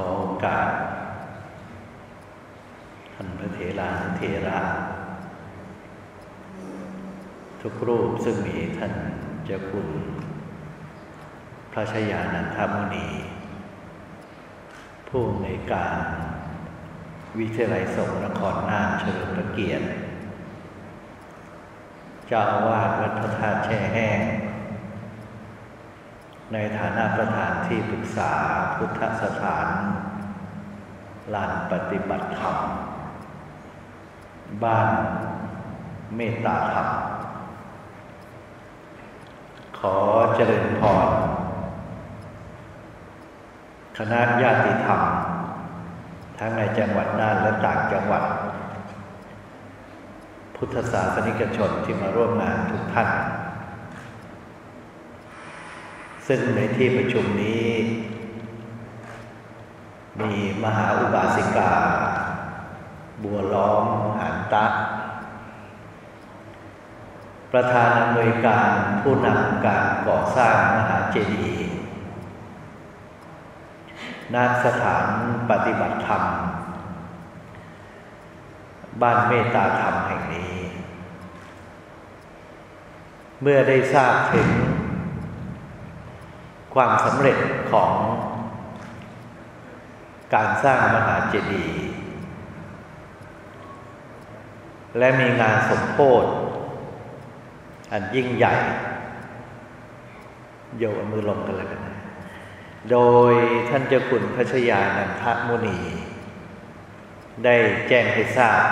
ขอโอกาสท่านพระเถราเถระทุกรูปซึ่งมีท่านเจ้าคุณ พระชยานันทมุนี ผู้ในการวิทยาลัยสงฆ์นครน่านเฉลิมพระเกียรติเจ้าอาวาสวัดพระธาตุแช่แห้ง ในฐานะประธานที่ปรึกษาพุทธสถานลานปฏิบัติธรรม บ้านเมตตาธรรม ขอเจริญพรคณะญาติธรรม ทั้งในจังหวัดน่านและต่างจังหวัด พุทธศาสนิกชนที่มาร่วมงานทุกท่าน ซึ่งในที่ประชุมนี้ มีมหาอุบาสิกา บัวล้อมหานตะ ประธานอำนวยการผู้นำการก่อสร้างมหาเจดีย์ณสถานปฏิบัติธรรม บ้านเมตตาธรรมแห่งนี้ เมื่อได้ทราบถึง ความสำเร็จของการสร้างมหาเจดีย์และมีงานสมโพธิอันยิ่งใหญ่ โยกมือลงกันเลยกันนะโดยท่านเจ้าคุณพระชยานันทมุนี ได้แจ้งให้ทราบ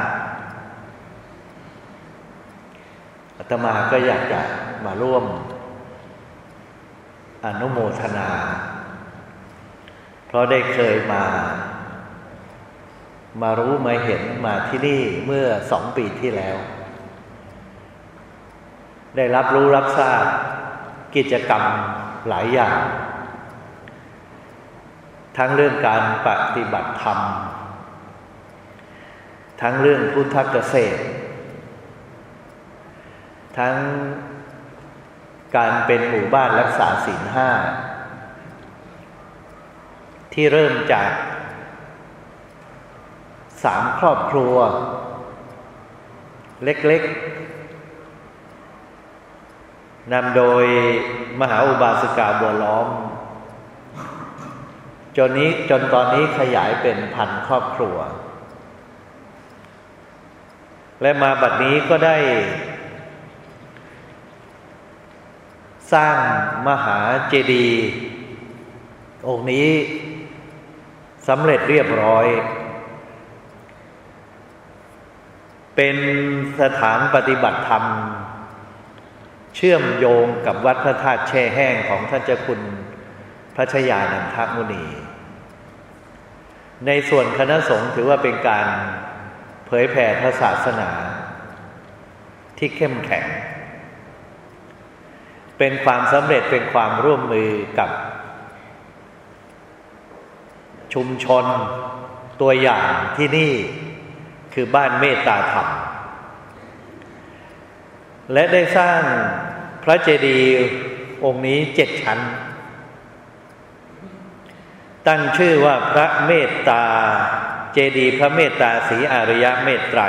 อาตมาก็อยากจะมาร่วม อนุโมทนา เพราะได้เคยมา มารู้มาเห็นมาที่นี่เมื่อสองปีที่แล้ว ได้รับรู้รับทราบกิจกรรมหลายอย่าง ทั้งเรื่องการปฏิบัติธรรม ทั้งเรื่องพุทธเกษตร ทั้ง การเป็นหมู่บ้านรักษาศีลห้าที่เริ่มจากสามครอบครัว เล็กๆนำโดยมหาอุบาสิกาบัวล้อม จนนี้จนตอนนี้ขยายเป็นพันครอบครัว และมาบัดนี้ก็ได้ สร้างมหาเจดีย์องค์นี้สำเร็จเรียบร้อย เป็นสถานปฏิบัติธรรม เชื่อมโยงกับวัดพระธาตุแช่แห้งของท่านเจ้าคุณพระชยานันทมุนี ในส่วนคณะสงฆ์ถือว่าเป็นการเผยแผ่พระศาสนา ที่เข้มแข็ง เป็นความสำเร็จเป็นความร่วมมือกับ ชุมชนตัวอย่างที่นี่คือบ้านเมตตาธรรม และได้สร้างพระเจดีย์องค์นี้เจ็ดชั้น ตั้งชื่อว่าพระเมตตาเจดีย์พระเมตตาสีอารยะเมตไตร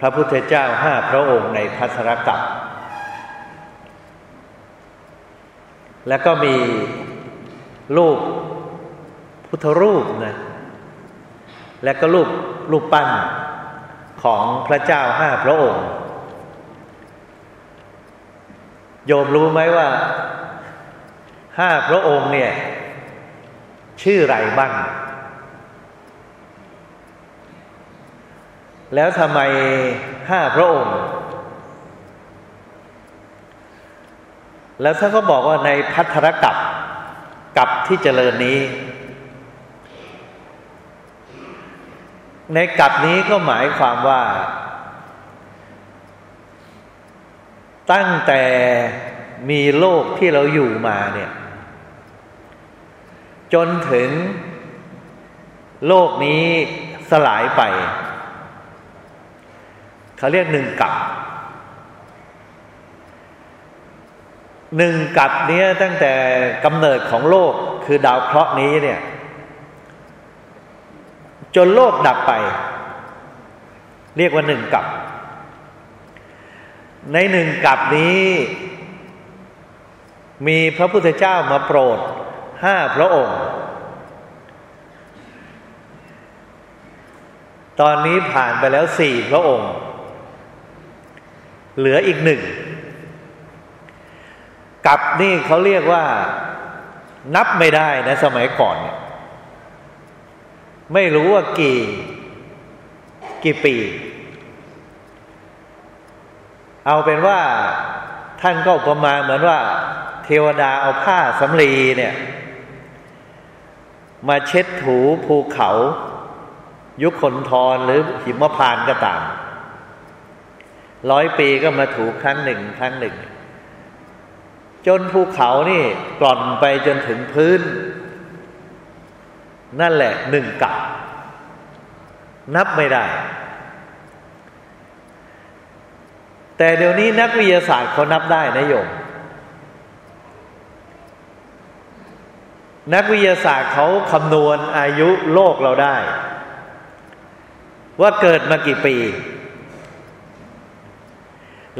พระพุทธเจ้าห้าพระองค์ในพัสรกับ แล้วก็มีรูปพุทธรูปนะและก็รูปรูปปั้นของพระเจ้าห้าพระองค์ โยมรู้ไหมว่าห้าพระองค์เนี่ย ชื่อไรบ้าง แล้วทำไมห้าพระองค์ แล้วท่านก็บอกว่าในพัทธรกับกับที่เจริญนี้ ในกับนี้ก็หมายความว่า ตั้งแต่มีโลกที่เราอยู่มาเนี่ย จนถึงโลกนี้สลายไป เขาเรียกหนึ่งกับ หนึ่งกับเนี้ยตั้งแต่กำเนิดของโลกคือดาวเคราะห์นี้เนี่ย จนโลกดับไป เรียกว่าหนึ่งกับ ในหนึ่งกับนี้ มีพระพุทธเจ้ามาโปรดห้าพระองค์ ตอนนี้ผ่านไปแล้วสี่พระองค์ เหลืออีกหนึ่ง กับนี่เขาเรียกว่านับไม่ได้นะสมัยก่อนเนี่ยไม่รู้ว่ากี่ กี่ปี เอาเป็นว่าท่านก็ประมาณเหมือนว่า เทวดาเอาผ้าสำลีเนี่ย มาเช็ดถูภูเขา ยุคขนทรหรือหิมพานก็ตามร้อยปีก็มาถูครั้งหนึ่งครั้งหนึ่ง จนภูเขานี่กล่อนไปจนถึงพื้น นั่นแหละหนึ่งกับ นับไม่ได้ แต่เดี๋ยวนี้นักวิทยาศาสตร์เขานับได้นะโยมนักวิทยาศาสตร์เขาคำนวณอายุโลกเราได้ ว่าเกิดมากี่ปี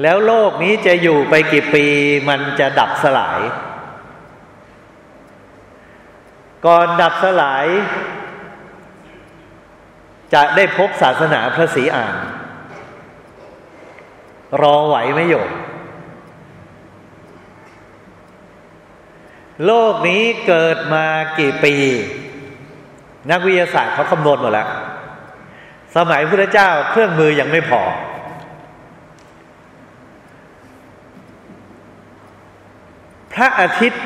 แล้วโลกนี้จะอยู่ไปกี่ปีมันจะดับสลาย ก่อนดับสลาย จะได้พบศาสนาพระศรีอาน รอไหวไหมโยมโลกนี้เกิดมากี่ปี นักวิทยาศาสตร์เขาคำนวณหมดแล้ว สมัยพระเจ้าเครื่องมือยังไม่พอ พระอาทิตย์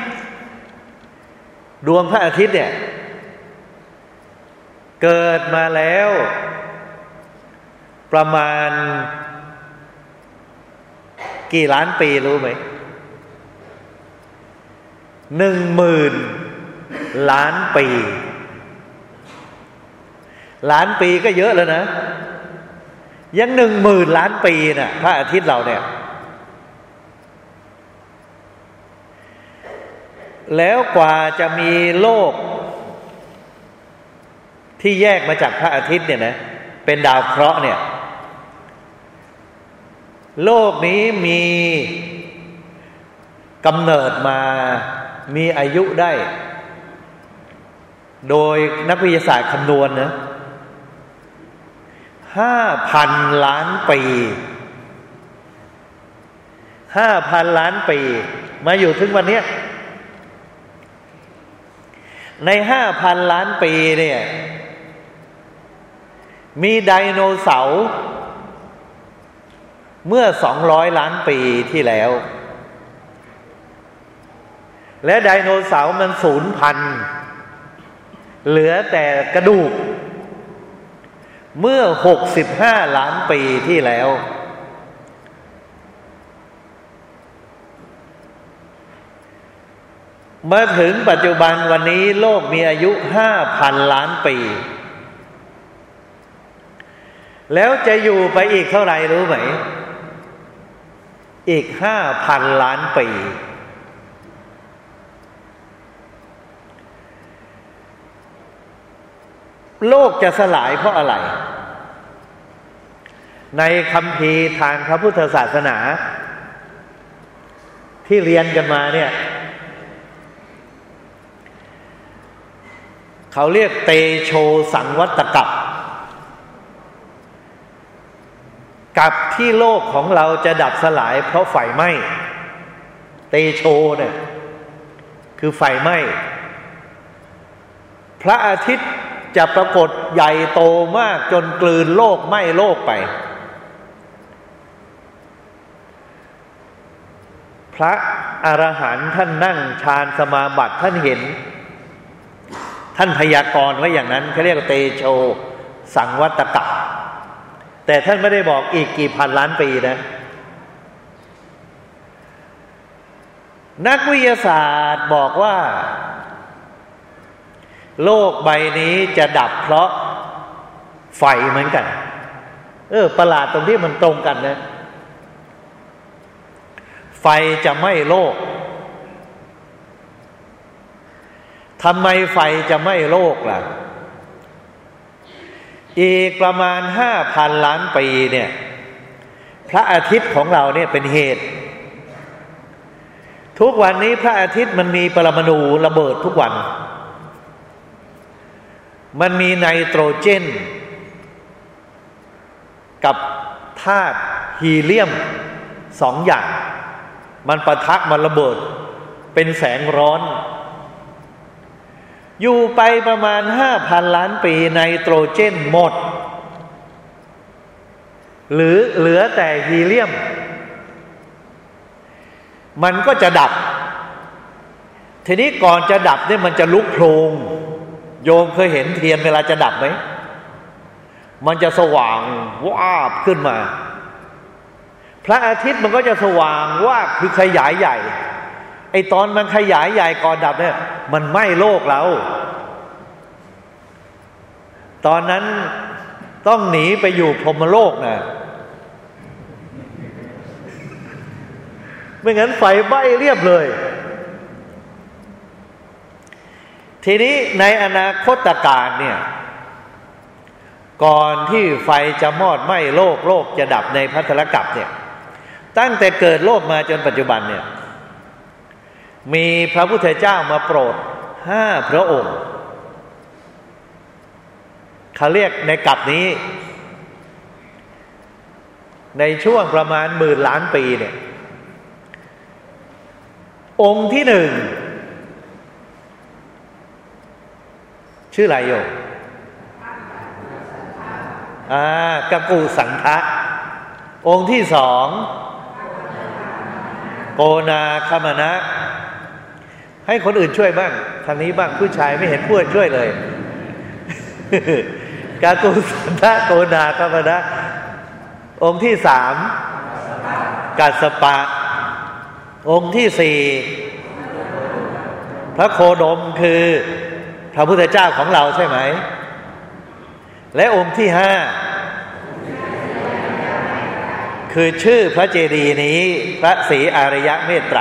ดวงพระอาทิตย์เนี่ย เกิดมาแล้ว ประมาณ กี่ล้านปีรู้ไหมหนึ่งหมื่นล้านปี ล้านปีก็เยอะแล้วนะ ยังหนึ่งหมื่นล้านปีนะ่ะ พระอาทิตย์เราเนี่ย แล้วกว่าจะมีโลก ที่แยกมาจากพระอาทิตย์เนี่ยนะ เป็นดาวเคราะห์เนี่ย โลกนี้มีกำเนิดมามีอายุได้ โดยนักวิทยาศาสตร์คำนวณนะห้าพันล้านปีห้าพันล้านปี มาอยู่ถึงวันนี้ ในห้าพันล้านปีเนี่ย มีไดโนเสาร์เมื่อสองร้อยล้านปีที่แล้ว และไดโนเสาร์มันสูญพันธุ์เหลือแต่กระดูก เมื่อหกสิบห้าล้านปีที่แล้ว มาถึงปัจจุบันวันนี้โลกมีอายุห้าพันล้านปี แล้วจะอยู่ไปอีกเท่าไหร่รู้ไหม อีกห้าพันล้านปี โลกจะสลายเพราะอะไร ในคำพีทางพระพุทธศาสนา ที่เรียนกันมาเนี่ย เขาเรียกเตโชสังวัตกับกับที่โลกของเราจะดับสลายเพราะไฟไหม้เตโชเนี่ยคือไฟไหม้พระอาทิตย์จะปรากฏใหญ่โตมากจนกลืนโลกไหม้โลกไป พระอรหันต์ท่านนั่งฌานสมาบัติท่านเห็น ท่านพยากรณ์ไว้อย่างนั้นเขาเรียกเตโช สังวัตกะแต่ท่านไม่ได้บอกอีกกี่พันล้านปีนะ นักวิทยาศาสตร์บอกว่า โลกใบนี้จะดับเพราะไฟเหมือนกัน เออ ประหลาดตรงที่มันตรงกันนะ ไฟจะไม่โลก ทำไมไฟจะไม่โลกล่ะ อีกประมาณห้าพันล้านปีเนี่ย พระอาทิตย์ของเราเนี่ยเป็นเหตุ ทุกวันนี้พระอาทิตย์มันมีปรมาณูระเบิดทุกวัน มันมีไนโตรเจน กับธาตุฮีเลียมสองอย่าง มันประทักมันระเบิด เป็นแสงร้อน อยู่ไปประมาณห้าพันล้านปีไนโตรเจนหมด หรือเหลือแต่ฮีเลียม มันก็จะดับ ทีนี้ก่อนจะดับเนี่ยมันจะลุกโพลงโยมเคยเห็นเทียนเวลาจะดับไหม มันจะสว่างวาบขึ้นมา พระอาทิตย์มันก็จะสว่างวาบคือขยายใหญ่ ไอตอนมันขยายใหญ่ก่อนดับเนี่ย มันไหม้โลกเรา ตอนนั้นต้องหนีไปอยู่พรมโลกนะไม่งั้นไฟไหม้เรียบเลย ทีนี้ในอนาคตการเนี่ย ก่อนที่ไฟจะมอดไหม้โลกโลกจะดับในพัทธลกับเนี่ย ตั้งแต่เกิดโลกมาจนปัจจุบันเนี่ย มีพระพุทธเจ้ามาโปรดห้าพระองค์เขาเรียกในกับนี้ ในช่วงประมาณหมื่นล้านปีเนี่ย องค์ที่หนึ่ง ชื่ออะไรโยอ่ากกูสังทะองค์ที่สอง โกนาคามนะ ให้คนอื่นช่วยบ้าง ทางนี้บ้างผู้ชายไม่เห็นพูดช่วยเลย กากูสันทะโกนาคามนะองค์ที่สามกัสปะ องค์ที่สี่พระโคดมคือพระพุทธเจ้าของเราใช่ไหม และองค์ที่ห้าคือชื่อพระเจดีย์นี้พระศรีอริยะเมตไตร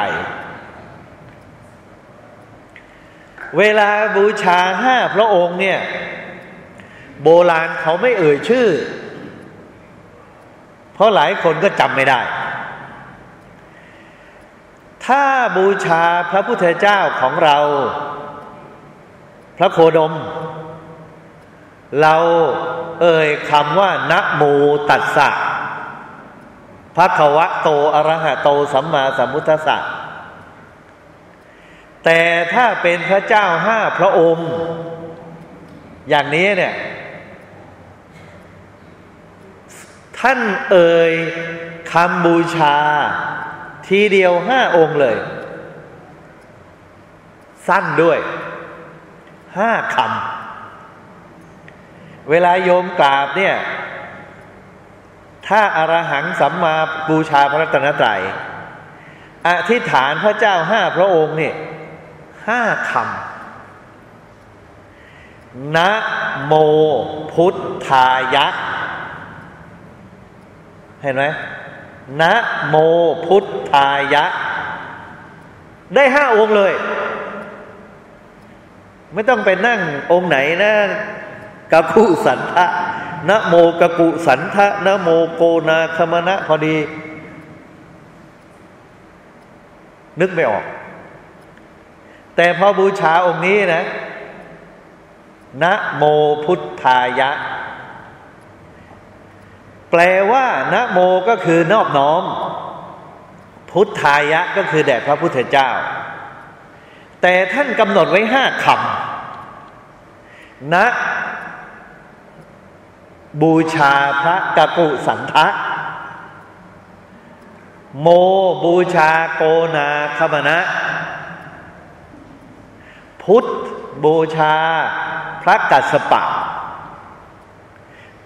เวลาบูชาห้าพระองค์เนี่ย โบราณเขาไม่เอ่ยชื่อ เพราะหลายคนก็จำไม่ได้ ถ้าบูชาพระพุทธเจ้าของเรา พระโคดม เราเอ่ยคำว่านะโมตัสสะพระควะโตอรหะโตสัมมาสัมพุทธัสสะ แต่ถ้าเป็นพระเจ้าห้าพระองค์ อย่างนี้เนี่ยท่านเอ่ยคำบูชา ทีเดียวห้าองค์เลย สั้นด้วยห้าคำเวลาโยมกราบเนี่ย ถ้าอารหังสัมมาบูชาพระรัตนตรัยอธิษฐานพระเจ้าห้าพระองค์เนี่ย ห้าคำนะโมพุทธายะ เห็นไหมนะโมพุทธายะ ได้ห้าองค์เลย ไม่ต้องไปนั่งองค์ไหนนะกะกุสันทะนะโมกะกุสันทะนะโมโกนาคมณะพอดี นึกไม่ออก แต่พอบูชาองค์นี้นะนะโมพุทธายะ แปลว่านะโมก็คือนอบน้อม พุทธายะก็คือแด่พระพุทธเจ้า แต่ท่านกำหนดไว้ห้าคำนะบูชาพระกกุสันทะ โมบูชาโกนาคมณะ พุทธบูชา พระกัสสปะ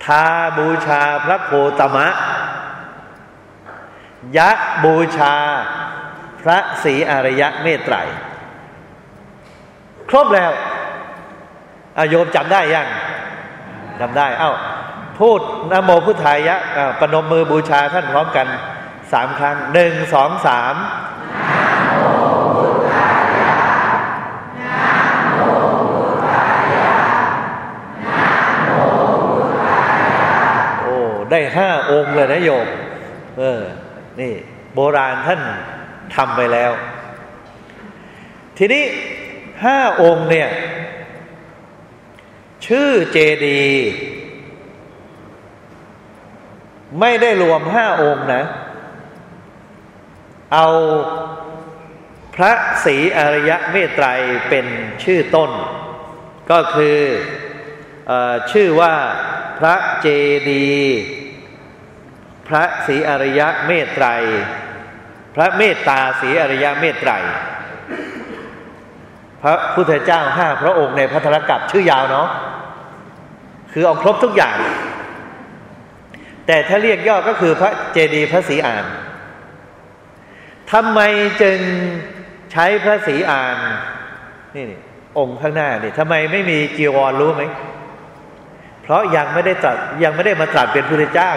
ทาบูชาพระโคตมะ ยะบูชา พระศรีอริยะเมตไตร ครบแล้วอาโยมจำได้ยังจำได้เอ้าพูดนโมพุทธายะปนมมือบูชาท่านพร้อมกันสามครั้งหนึ่งสองสาม ได้ห้าองค์เลยนะโยม เออ นี่ โบราณท่านทำไปแล้ว ทีนี้ห้าองค์เนี่ย ชื่อเจดีไม่ได้รวมห้าองค์นะ เอาพระศรีอริยะเมตไตรเป็นชื่อต้น ก็คืออชื่อว่าพระเจดี พระศรีอริยะเมตไตร พระเมตตาศรีอริยะเมตไตร พระพุทธเจ้าห้าพระองค์ในพระธรกับชื่อยาวเนาะคือเอาครบทุกอย่าง แต่ถ้าเรียกย่อก็คือพระเจดีพระศรีอานทำไมจึงใช้พระศรีอานนี่นี่องค์ข้างหน้านี่ทำไมไม่มีจีวรรู้ไหมเพราะยังไม่ได้ตรัสยังไม่ได้มาตรัสเป็นพระเจ้า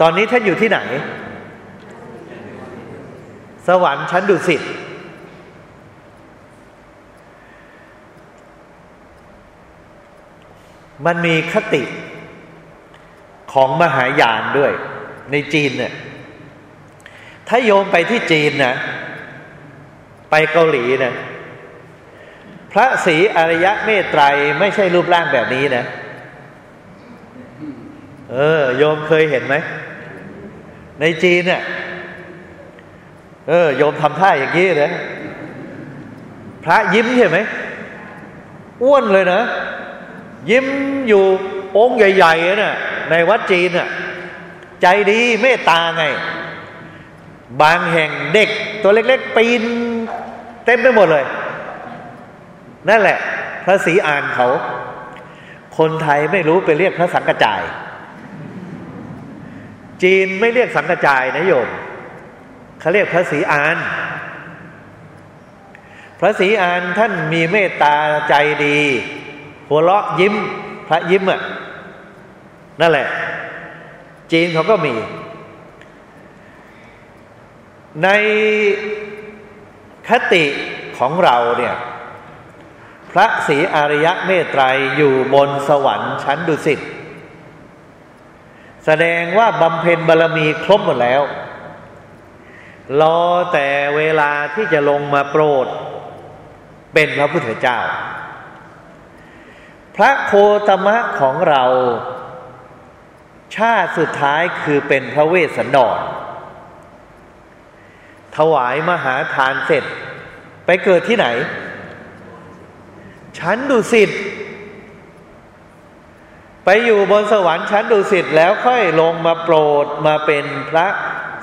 ตอนนี้ท่านอยู่ที่ไหน สวรรค์ชั้นดุสิตมันมีคติของมหายานด้วย ในจีนเนี่ยถ้าโยมไปที่จีนนะไปเกาหลีนะพระศรีอริยะเมตไตรไม่ใช่รูปร่างแบบนี้นะ เออ โยมเคยเห็นไหม ในจีนเนี่ยเออโยมทำท่าอย่างนี้นะพระยิ้มใช่ไหมอ้วนเลยนะยิ้มอยู่องค์ใหญ่ๆนะ่ะในวัดจีนน่ะใจดีเมตตาไง บางแห่งเด็ก ตัวเล็ก ๆ ปีน เต็มไปหมดเลย นั่นแหละ พระศรีอานเขา คนไทยไม่รู้ไปเรียกพระสังกจาย จีนไม่เรียกสังกจายนะโยมเขาเรียกพระศรีอาน พระศรีอานท่านมีเมตตาใจดี หัวเราะยิ้มพระยิ้มอะนั่นแหละ จีนเขาก็มี ในคติของเราเนี่ย พระศรีอริยะเมตไตรอยู่บนสวรรค์ชั้นดุสิต แสดงว่าบำเพ็ญบารรมีครบหมดแล้ว รอแต่เวลาที่จะลงมาโปรด เป็นพระพุทธเจ้า พระโคตมะของเรา ชาติสุดท้ายคือเป็นพระเวสสันดรถวายมหาทานเสร็จ ไปเกิดที่ไหน ชั้นดุสิต ไปอยู่บนสวรรค์ชั้นดุสิตแล้วค่อยลงมาโปรดมาเป็นพระ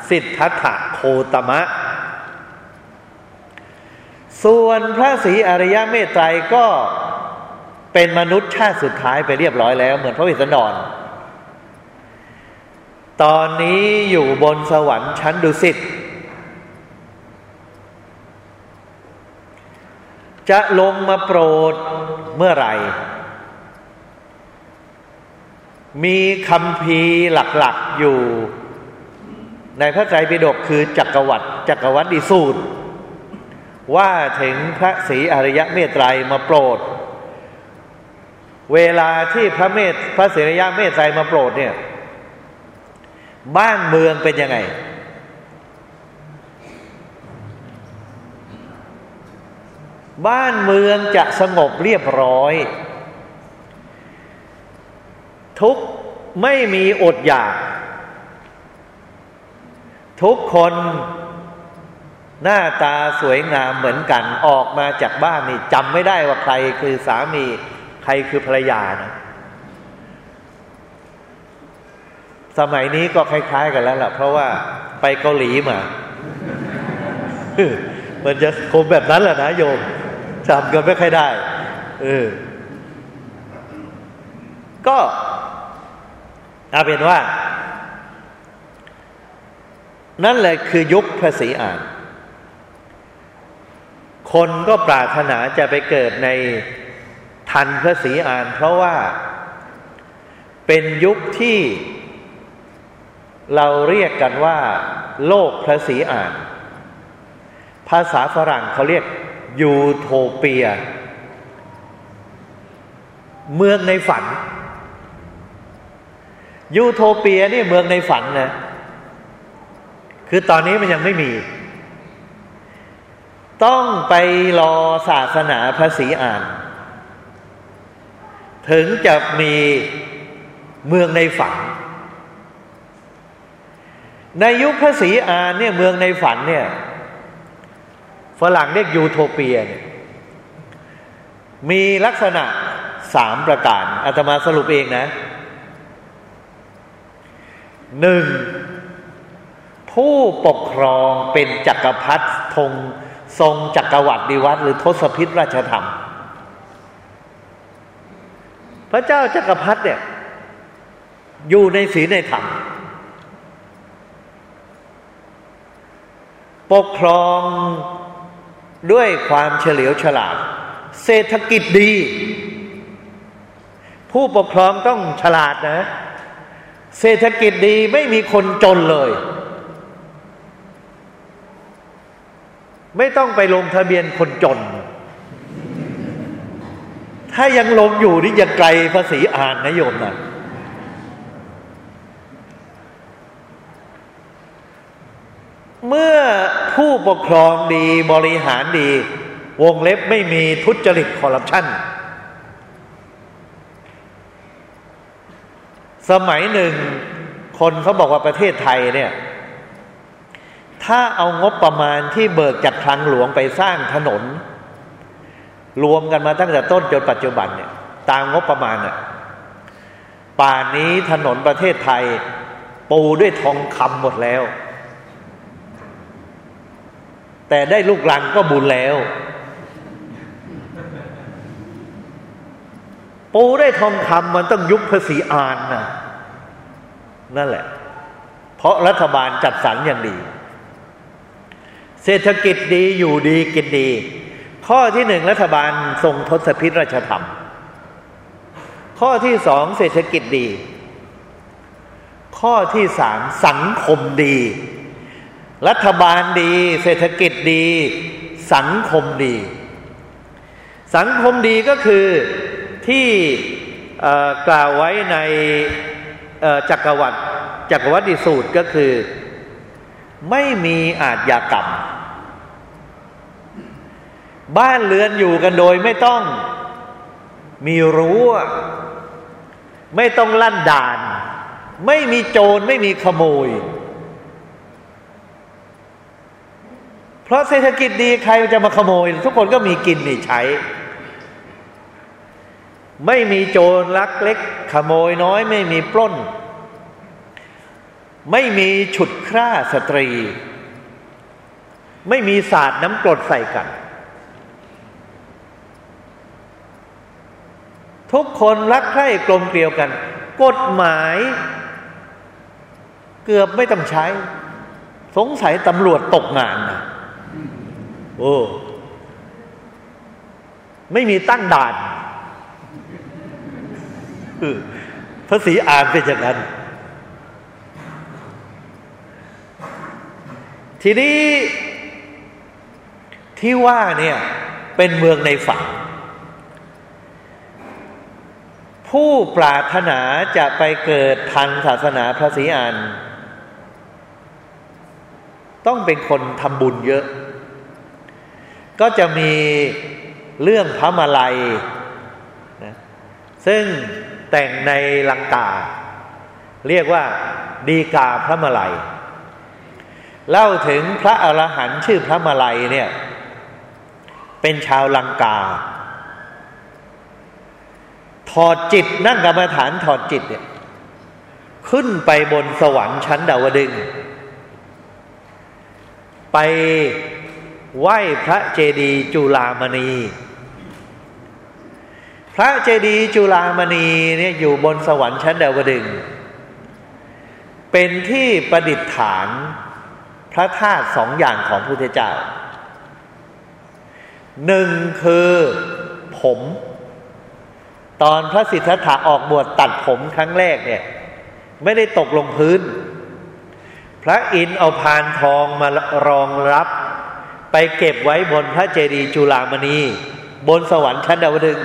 สิทธัตถะโคตมะ ส่วนพระศรีอริยเมตไตรก็เป็นมนุษย์ชาติสุดท้ายไปเรียบร้อยแล้ว เหมือนพระวสสันตอนนี้อยู่บนสวรรค์ชั้นดุสิตจะลงมาโปรดเมื่อไหร่ มีคำพีหลักๆอยู่ ในพระไตรปิฎกคือจักรวรรดิจักรวรรดิสูตร ว่าถึงพระศรีอริยะเมตไตรมาโปรด เวลาที่พระเมตพระศรีอริยะเมตไตรมาโปรดเนี่ยบ้านเมืองเป็นยังไง บ้านเมืองจะสงบเรียบร้อย ทุกไม่มีอดอยาก ทุกคนหน้าตาสวยงามเหมือนกันออกมาจากบ้านนี่จำไม่ได้ว่าใครคือสามี ใครคือภรรยานะ สมัยนี้ก็คล้าย ๆ กันแล้วล่ะ เพราะว่าไปเกาหลีมา มันจะคงแบบนั้นแหละนะโยมจำกันไม่ค่อยได้เออก็ เอาเป็นว่า นั่นแหละคือยุคพระศรีอาน คนก็ปรารถนาจะไปเกิดในทันพระศรีอาน เพราะว่าเป็นยุคที่เราเรียกกันว่า โลกพระศรีอาน ภาษาฝรั่งเขาเรียกยูโทเปีย เมืองในฝัน ยูโทเปียนี่เมืองในฝันนะ คือตอนนี้มันยังไม่มี ต้องไปรอศาสนาภาษีอ่าน ถึงจะมีเมืองในฝัน ในยุคพระศรีอานเนี่ยเมืองในฝันเนี่ยฝรั่งเรียกยูโทเปียเนี่ยมีลักษณะสามประการอาตมาสรุปเองนะ หนึ่งผู้ปกครองเป็นจักรพรรดิธงทรงจักรวรรดิวัตรหรือทศพิธราชธรรม พระเจ้าจักรพรรดิเนี่ย อยู่ในศีลในธรรมปกครองด้วยความเฉลียวฉลาด เศรษฐกิจดี ผู้ปกครองต้องฉลาดนะ เศรษฐกิจดีไม่มีคนจนเลย ไม่ต้องไปลงทะเบียนคนจน ถ้ายังลงอยู่นี่ยังไกลภาษีอ่านนะโยมนะเมื่อผู้ปกครองดีบริหารดี วงเล็บไม่มีทุจริตคอร์รัปชัน สมัยหนึ่งคนเขาบอกว่าประเทศไทยเนี่ย ถ้าเอางบประมาณที่เบิกจากคลังหลวงไปสร้างถนน รวมกันมาตั้งแต่ต้นจนปัจจุบันเนี่ย ตามงบประมาณเนี่ยป่านนี้ถนนประเทศไทย ปูด้วยทองคำหมดแล้ว แต่ได้ลูกหลังก็บุญแล้ว ปูได้ทองคำมันต้องยุคภาษีอานนะนั่นแหละ เพราะรัฐบาลจัดสรรอย่างดี เศรษฐกิจดีอยู่ดีกินดี ข้อที่หนึ่งรัฐบาลทรงทศพิธราชธรรม ข้อที่สองเศรษฐกิจดี ข้อที่สามสังคมดี รัฐบาลดี เศรษฐกิจดี สังคมดี สังคมดีก็คือ ที่กล่าวไว้ในจักรวรรดิจักรวรรดิสูตรก็คือ ไม่มีอาจยากรรม บ้านเรือนอยู่กันโดยไม่ต้องมีรั้วไม่ต้องลั่นด่าน ไม่มีโจรไม่มีขโมย เพราะเศรษฐกิจดีใครจะมาขโมย ทุกคนก็มีกินมีใช้ ไม่มีโจรลักเล็ก ขโมยน้อย ไม่มีปล้น ไม่มีฉุดคร่าสตรี ไม่มีศาสตร์น้ำกรดใส่กัน ทุกคนรักใคร่กลมเกลียวกัน กฎหมาย เกือบไม่ต้องใช้ สงสัยตำรวจตกงานนะโอ้ไม่มีตั้งด่าน พระศรีอ่านเป็นอย่างนั้น ทีนี้ที่ว่าเนี่ยเป็นเมืองในฝันผู้ปรารถนาจะไปเกิดทันศาสนาพระศรีอานต้องเป็นคนทำบุญเยอะ ก็จะมีเรื่องพระมาลัยนะซึ่ง แต่งในลังกา เรียกว่าดีกาพระมาลัย เล่าถึงพระอรหันต์ชื่อพระมาลัยเนี่ย เป็นชาวลังกา ถอดจิตนั่งกรรมฐานถอดจิตเนี่ยขึ้นไปบนสวรรค์ชั้นดาวดึง ไปไหว้พระเจดีย์จุลามณี พระเจดีย์จุลามณีเนี่ยอยู่บนสวรรค์ชั้นดาวดึง เป็นที่ประดิษฐานพระธาตุสองอย่างของพระพุทธเจ้าหนึ่งคือผม ตอนพระสิทธัตถะออกบวชตัดผมครั้งแรกเนี่ย ไม่ได้ตกลงพื้น พระอินทร์เอาพานทองมารองรับ ไปเก็บไว้บนพระเจดีย์จุลามณี บนสวรรค์ชั้นดาวดึง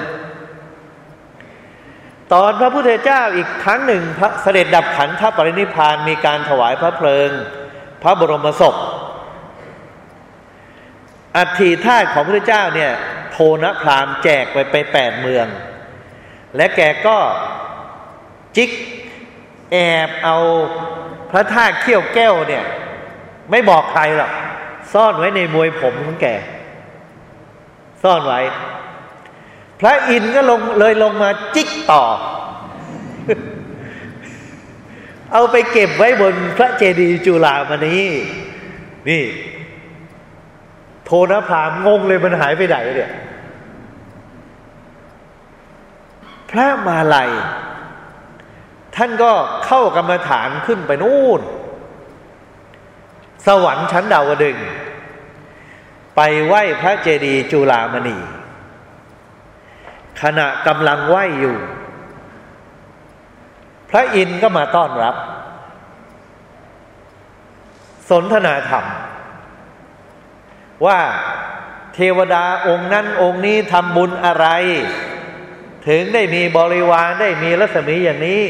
ตอนพระพุทธเจ้าอีกครั้งหนึ่งพระเสด็จดับขันธปรินิพานมีการถวายพระเพลิง พระบรมศพ อัฐิธาตุของพระเจ้าเนี่ยโทนพรามแจกไปไปแปดเมือง และแกก็จิกแอบเอาพระธาตุเขี้ยวแก้วเนี่ย ไม่บอกใครหรอกซ่อนไว้ในมวยผมของแก ซ่อนไว้ พระอินทร์ก็ลงเลยลงมาจิกต่อ เอาไปเก็บไว้บนพระเจดีย์จุฬามณีนี่ โทนพรามงงเลยมันหายไปไหนเนี่ยพระมาลัย ท่านก็เข้ากรรมฐานขึ้นไปนู่น สวรรค์ชั้นดาวดึง ไปไหว้พระเจดีย์จุฬามณี ขณะกำลังไหวอยู่ พระอินทร์ก็มาต้อนรับ สนทนาธรรม ว่าเทวดาองค์นั้นองค์นี้ทำบุญอะไร ถึงได้มีบริวารได้มีรัศมีอย่างนี้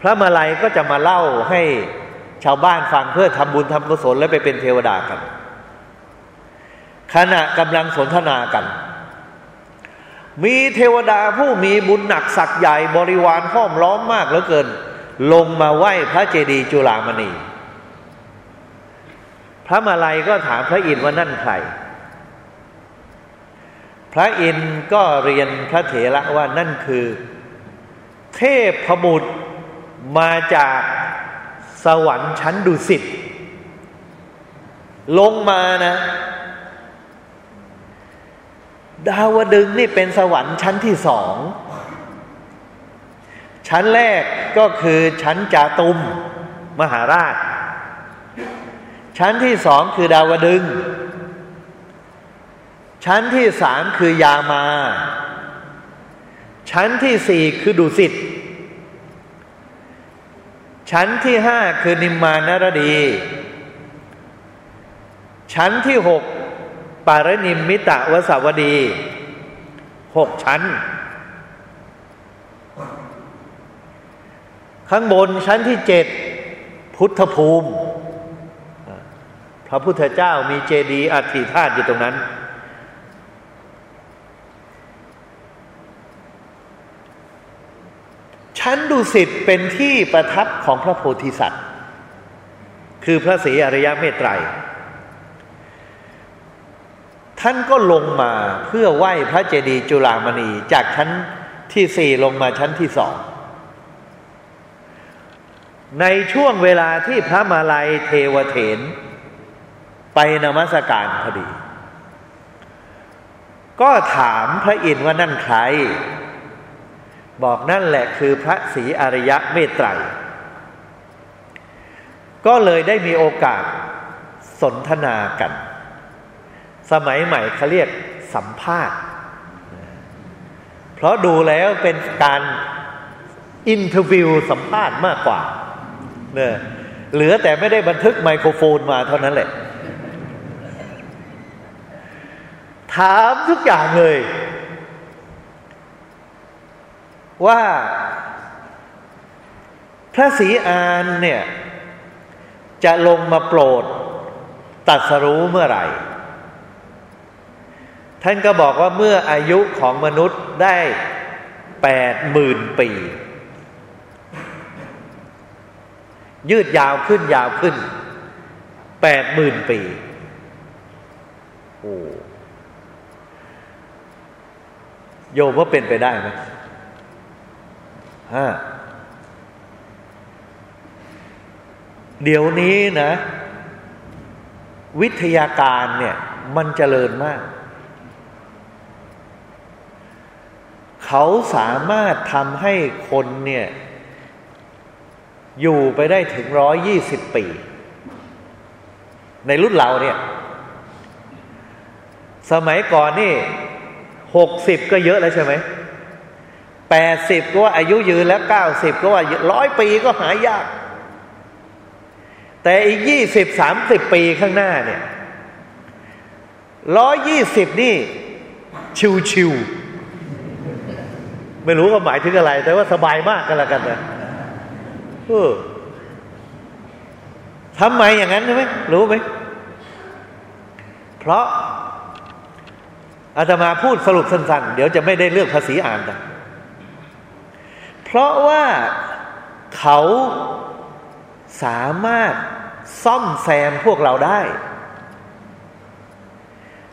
พระมาลัยก็จะมาเล่าให้ชาวบ้านฟังเพื่อทำบุญทำกุศลและไปเป็นเทวดากัน ขณะกำลังสนทนากัน มีเทวดาผู้มีบุญหนักศักย์ใหญ่บริวารห้อมล้อมมากเหลือเกิน ลงมาไหว้พระเจดีย์จุฬามณี พระมาลัยก็ถามพระอินทร์ว่านั่นใคร พระอินทร์ก็เรียนพระเถระว่านั่นคือ เทพพบุตรมาจากสวรรค์ชั้นดุสิตลงมานะ ดาวดึงนี่เป็นสวรรค์ชั้นที่สอง ชั้นแรกก็คือชั้นจาตุมมหาราช ชั้นที่สองคือดาวดึง ชั้นที่สามคือยามา ชั้นที่สี่คือดุสิต ชั้นที่ห้าคือนิมมานรดี ชั้นที่หก ปารนิมมิตะวสาวดีหกชั้น ข้างบนชั้นที่เจ็ดพุทธภูมิ พระพุทธเจ้ามีเจดีย์อัฐิธาตุอยู่ตรงนั้น ชั้นดุสิตเป็นที่ประทับของพระโพธิสัตว์ คือพระศรีอริยเมตไตร ท่านก็ลงมาเพื่อไหว้พระเจดีย์จุฬามณีจากชั้นที่สี่ลงมาชั้นที่สอง ในช่วงเวลาที่พระมาลัยเทวเถน ไปนมัสการพอดี ก็ถามพระอินทร์ว่านั่นใคร บอกนั่นแหละคือพระศรีอริยะเมตไตร ก็เลยได้มีโอกาสสนทนากัน สมัยใหม่เขาเรียกสัมภาษณ์ เพราะดูแล้วเป็นการอินเทอร์วิวสัมภาษณ์มากกว่าเนี่ยเหลือแต่ไม่ได้บันทึกไมโครโฟนมาเท่านั้นแหละ ถามทุกอย่างเลย ว่าพระศรีอานเนี่ย จะลงมาโปรดตัดสรู้เมื่อไหร่ ท่านก็บอกว่าเมื่ออายุของมนุษย์ได้แปดหมื่นปี ยืดยาวขึ้นยาวขึ้นแปดหมื่นปีโอ้โยมว่าเป็นไปได้ไหมฮะเดี๋ยวนี้นะ วิทยาการเนี่ย มันเจริญมาก เขาสามารถทำให้คนเนี่ย อยู่ไปได้ถึงร้อยยี่สิบปี ในรุ่นเราเนี่ย สมัยก่อนนี่หกสิบก็เยอะแล้วใช่ไหมแปดสิบก็ว่าอายุยืนแล้วเก้าสิบก็ว่าร้อยปีก็หายาก แต่อีกยี่สิบสามสิบปีข้างหน้าเนี่ยร้อยยี่สิบนี่ ชิวชิว ไม่รู้ว่าหมายถึงอะไร แต่ว่าสบายมากกันละกันนะเออทำไมอย่างนั้นใช่ไหมรู้ไหมเพราะอาตมาพูดสรุปสั้นๆ เดี๋ยวจะไม่ได้เลือกภาษีอ่านกันเพราะว่าเขาสามารถซ่อมแซมพวกเราได้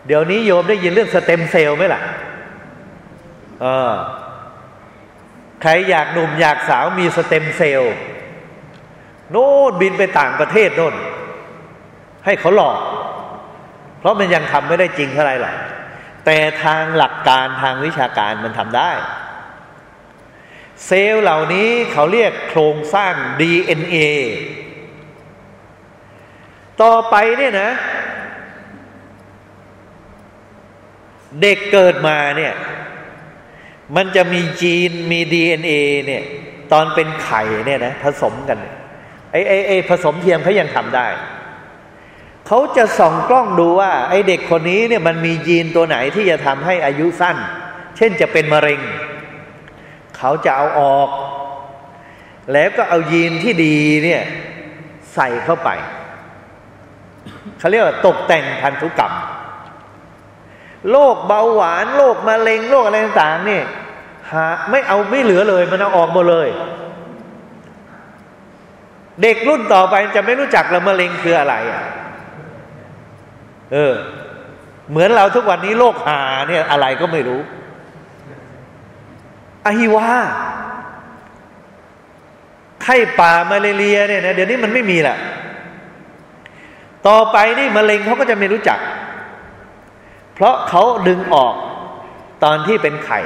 เดี๋ยวนี้โยมได้ยินเรื่องสเต็มเซลล์ไหมล่ะ เออ ใครอยากหนุ่มอยากสาวมีสเต็มเซลล์โน่นบินไปต่างประเทศโน่น ให้เขาหลอก เพราะมันยังทำไม่ได้จริงเท่าไรหรอกแต่ทางหลักการทางวิชาการมันทำได้ เซลล์เหล่านี้เขาเรียกโครงสร้าง DNA ต่อไปเนี่ยนะ เด็กเกิดมาเนี่ย มันจะมีจีนมี DNA เนี่ย ตอนเป็นไข่เนี่ยนะผสมกันไอ้ไอ้ไอ้ผสมเทียมเขายังทำได้ เขาจะส่องกล้องดูว่า ไอ้เด็กคนนี้เนี่ยมันมียีนตัวไหนที่จะทำให้อายุสั้น เช่นจะเป็นมะเร็ง เขาจะเอาออก แล้วก็เอายีนที่ดีเนี่ยใส่เข้าไป เขาเรียกว่าตกแต่งพันธุกรรม โรคเบาหวานโรคมะเร็งโรคอะไรต่างๆนี่หาไม่เอาไม่เหลือเลย มันเอาออกหมดเลย เด็กรุ่นต่อไปจะไม่รู้จักละมะเร็งคืออะไรอะเออ เหมือนเราทุกวันนี้โรคหาเนี่ยอะไรก็ไม่รู้อหิวาไข้ป่ามาเลเรียเนี่ยนะเดี๋ยวนี้มันไม่มีแหละต่อไปนี่มะเร็งเขาก็จะไม่รู้จัก เพราะเขาดึงออกตอนที่เป็นไข่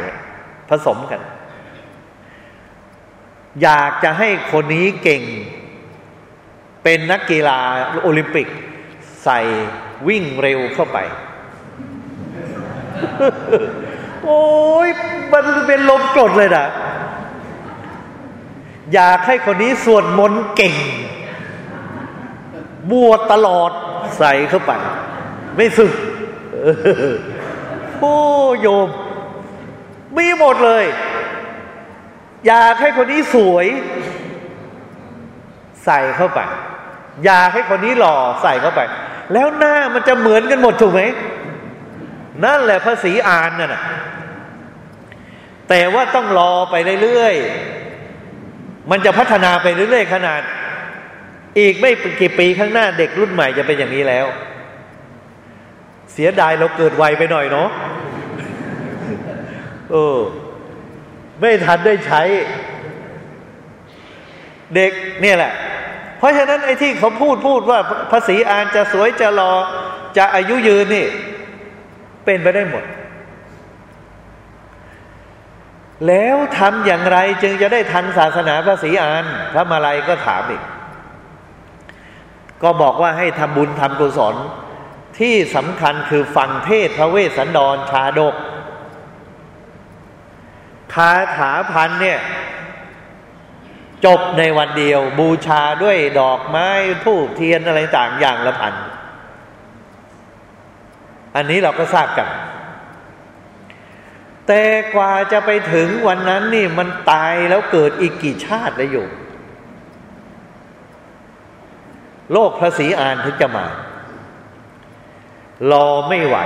ผสมกัน อยากจะให้คนนี้เก่ง เป็นนักกีฬาโอลิมปิก ใส่วิ่งเร็วเข้าไป โอ้ยมันเป็นลมกรดเลยนะอยากให้คนนี้สวดมนต์เก่ง บวชตลอดใส่เข้าไป ไม่สึก โอ้โยม มีหมดเลย อยากให้คนนี้สวย ใส่เข้าไป อยากให้คนนี้หล่อใส่เข้าไป แล้วหน้ามันจะเหมือนกันหมดถูกไหม นั่นแหละภาษีอ่านน่ะแต่ว่าต้องรอไปเรื่อยๆ มันจะพัฒนาไปเรื่อยๆ ขนาด อีกไม่กี่ปีข้างหน้าเด็กรุ่นใหม่จะเป็นอย่างนี้แล้ว เสียดายเราเกิดไวไปหน่อยเนาะเออ ไม่ทันได้ใช้ เด็กเนี่ยแหละ เพราะฉะนั้นไอ้ที่เขาพูดพูดว่าภาษีอานจะสวยจะรอ จะอายุยืนนี่ เป็นไปได้หมด แล้วทำอย่างไรจึงจะได้ทันศาสนาภาษีอาน พระมาลัยก็ถามอีก ก็บอกว่าให้ทำบุญทำกุศล ที่สำคัญคือฟังเทศพระเวสสันดรชาดก คาถาพันเนี่ย จบในวันเดียว บูชาด้วยดอกไม้ทูบเทียนอะไรต่างอย่างละพัน อันนี้เราก็ทราบกัน แต่กว่าจะไปถึงวันนั้นนี่มันตายแล้วเกิดอีกกี่ชาติเลยอยู่ โลกพระศรีอานถึงจะมา รอไม่ไหว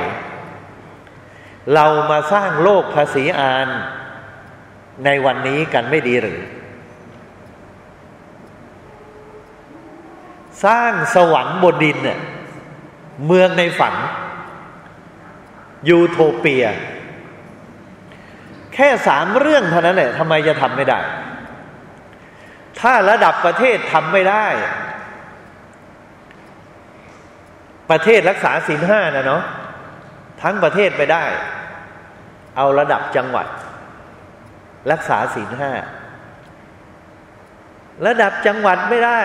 เรามาสร้างโลกภาษีอานในวันนี้กันไม่ดีหรือ สร้างสวรรค์บนดินเนี่ยเมืองในฝัน ยูโทเปีย แค่สามเรื่องเท่านั้นแหละทำไมจะทำไม่ได้ ถ้าระดับประเทศทำไม่ได้ ประเทศรักษาศีลห้านะเนาะทั้งประเทศไปได้ เอาระดับจังหวัด รักษาศีลห้าระดับจังหวัดไม่ได้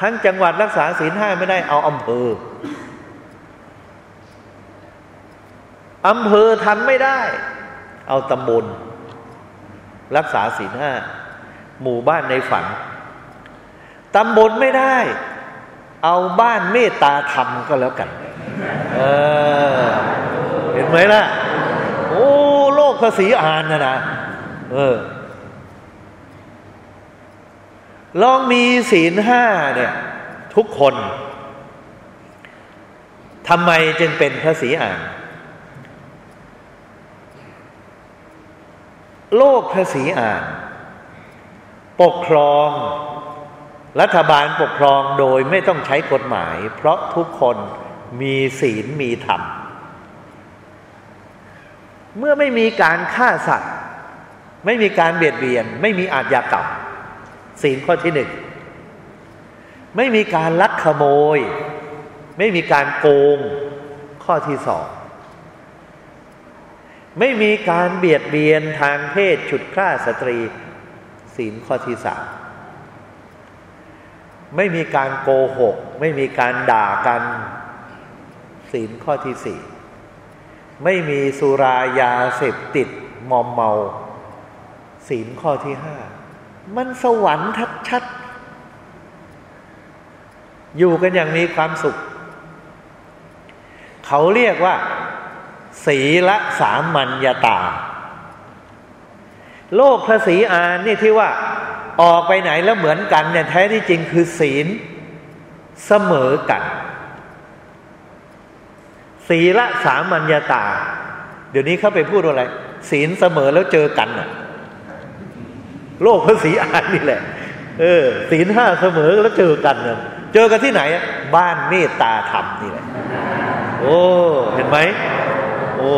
ทั้งจังหวัดรักษาศีลห้าไม่ได้เอาอำเภออำเภอทำไม่ได้ เอาตำบล รักษาศีลห้าหมู่บ้านในฝันตำบลไม่ได้ เอาบ้านเมตตาธรรมก็แล้วกัน เออ เห็นไหมล่ะ โอ้ โลกภาษีอ่านนะนะ เออ ลองมีศีลห้าเนี่ย ทุกคนทำไมจึงเป็นพระศรีอ่าน โลกพระศรีอ่าน ปกครอง รัฐบาลปกครองโดยไม่ต้องใช้กฎหมาย เพราะทุกคนมีศีลมีธรรม เมื่อไม่มีการฆ่าสัตว์ ไม่มีการเบียดเบียน ไม่มีอาญากรรมศีลข้อที่หนึ่งไม่มีการลักขโมย ไม่มีการโกงข้อที่สองไม่มีการเบียดเบียนทางเพศฉุดฆ่าสตรี ศีลข้อที่สาม ไม่มีการโกหก ไม่มีการด่ากัน ศีลข้อที่สี่ไม่มีสุรายาเสพติดมอมเมา ศีลข้อที่ห้ามันสวรรค์ทัดชัด อยู่กันอย่างมีความสุข เขาเรียกว่า ศีละสามัญญาตา โลกพระศีอานนี่ที่ว่า ออกไปไหนแล้วเหมือนกันเนี่ยแท้ที่จริงคือศีลเสมอกัน ศีละสามัญญาตา เดี๋ยวนี้เขาไปพูดอะไร ศีลเสมอแล้วเจอกันน่ะโลกพระศรีอานนี่แหละ เออ ศีลห้าเสมอแล้วเจอกันเนี่ยเจอกันที่ไหน บ้านเมตตาธรรมนี่แหละ โอ้เห็นไหมโอ้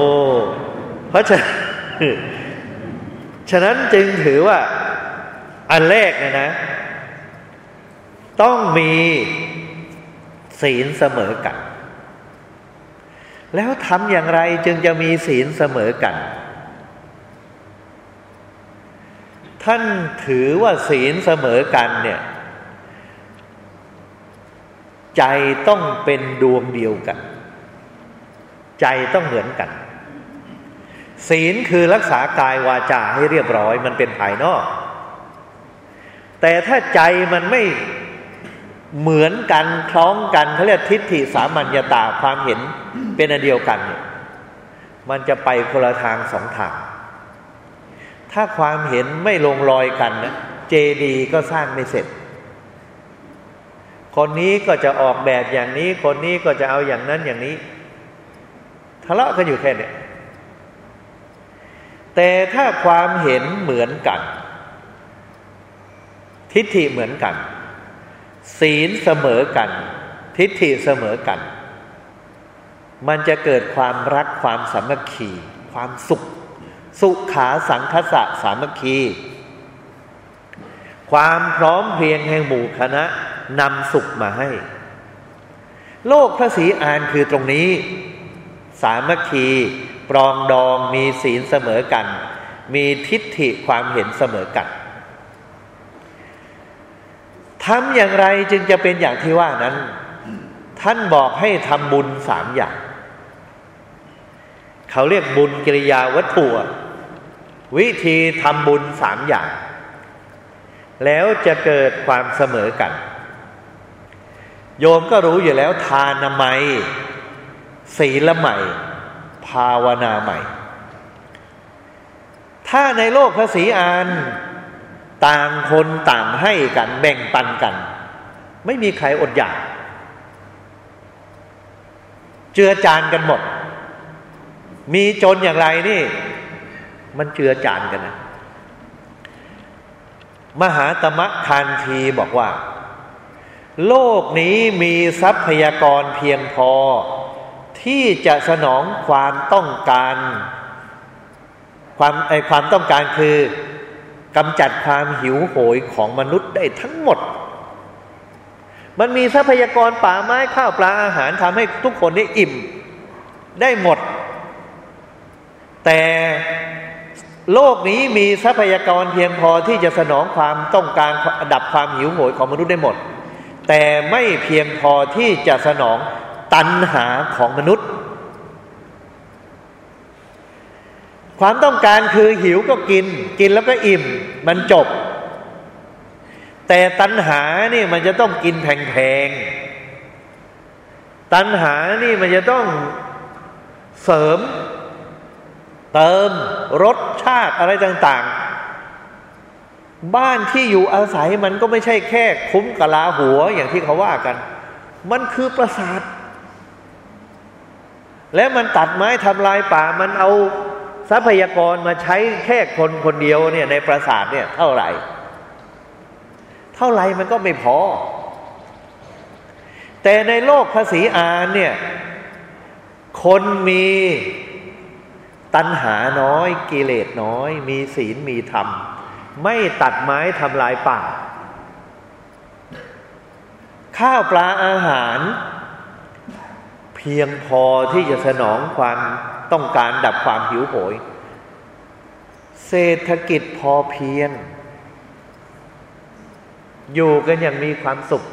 เพราะฉะนั้นฉะนั้นจึงถือว่า อันแรกเนี่ยนะ ต้องมีศีลเสมอกัน แล้วทำอย่างไรจึงจะมีศีลเสมอกัน ท่านถือว่าศีลเสมอกันเนี่ย ใจต้องเป็นดวงเดียวกัน ใจต้องเหมือนกัน ศีลคือรักษากายวาจาให้เรียบร้อยมันเป็นภายนอก แต่ถ้าใจมันไม่เหมือนกันคล้องกันเขาเรียกทิฏฐิสามัญญาตาความเห็นเป็นอันเดียวกันเนี่ยมันจะไปคนละทางสองทาง ถ้าความเห็นไม่ลงรอยกันนะเจดีก็สร้างไม่เสร็จ คนนี้ก็จะออกแบบอย่างนี้ คนนี้ก็จะเอาอย่างนั้นอย่างนี้ ทะเลาะกันอยู่แค่นี้แต่ถ้าความเห็นเหมือนกัน ทิฏฐิเหมือนกัน ศีลเสมอกัน ทิฏฐิเสมอกัน มันจะเกิดความรักความสามัคคี ความสุข สุขาสังคสะสามัคคี ความพร้อมเพรียงแห่งหมู่คณะนำสุขมาให้ โลกพระศรีอานคือตรงนี้ สามัคคีปรองดองมีศีลเสมอกัน มีทิฏฐิความเห็นเสมอกัน ทำอย่างไรจึงจะเป็นอย่างที่ว่านั้น ท่านบอกให้ทำบุญสามอย่าง เขาเรียกบุญกิริยาวัตถุวิธีทำบุญสามอย่าง แล้วจะเกิดความเสมอกัน โยมก็รู้อยู่แล้วทานใหม่ศีลใหม่ ภาวนาใหม่ ถ้าในโลกพระศรีอาน ต่างคนต่างให้กันแบ่งปันกัน ไม่มีใครอดอยาก เจือจานกันหมด มีจนอย่างไรนี่ มันเจือจานกันนะ มหาตมะคานทีบอกว่า โลกนี้มีทรัพยากรเพียงพอ ที่จะสนองความต้องการ ความไอความต้องการคือ กำจัดความหิวโหยของมนุษย์ได้ทั้งหมด มันมีทรัพยากรป่าไม้ข้าวปลาอาหารทำให้ทุกคนได้อิ่ม ได้หมด แต่โลกนี้มีทรัพยากรเพียงพอที่จะสนองความต้องการดับความหิวโหยของมนุษย์ได้หมด แต่ไม่เพียงพอที่จะสนองตัณหาของมนุษย์ ความต้องการคือหิวก็กิน กินแล้วก็อิ่ม มันจบ แต่ตัณหานี่มันจะต้องกินแพงๆตัณหานี่มันจะต้องเสริม เติมรสชาติอะไรต่าง ๆ บ้านที่อยู่อาศัยมันก็ไม่ใช่แค่ คุ้มกะลาหัวอย่างที่เขาว่ากัน มันคือปราสาทและมันตัดไม้ทำลายป่ามันเอา ทรัพยากรมาใช้แค่คนคนเดียวเนี่ยในปราสาทเนี่ยเท่าไหร่ เท่าไหร่มันก็ไม่พอ แต่ในโลกภาษีอานเนี่ยคนมีตัณหาน้อยกิเลสน้อย มีศีลมีธรรม ไม่ตัดไม้ทำลายป่า ข้าวปลาอาหาร เพียงพอที่จะสนองความ ต้องการดับความหิวโหย เศรษฐกิจพอเพียง อยู่กันอย่างมีความสุข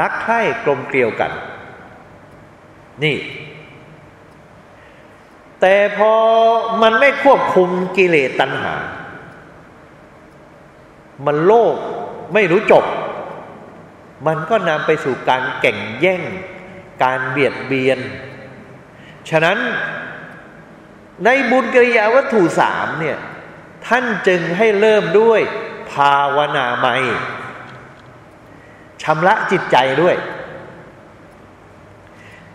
รักใคร่กลมเกลียวกัน นี่ แต่พอมันไม่ควบคุมกิเลสตัณหา มันโลภไม่รู้จบ มันก็นำไปสู่การแก่งแย่ง การเบียดเบียน ฉะนั้นในบุญกิริยาวัตถุสามเนี่ยท่านจึงให้เริ่มด้วยภาวนาใหม่ชำระจิตใจด้วย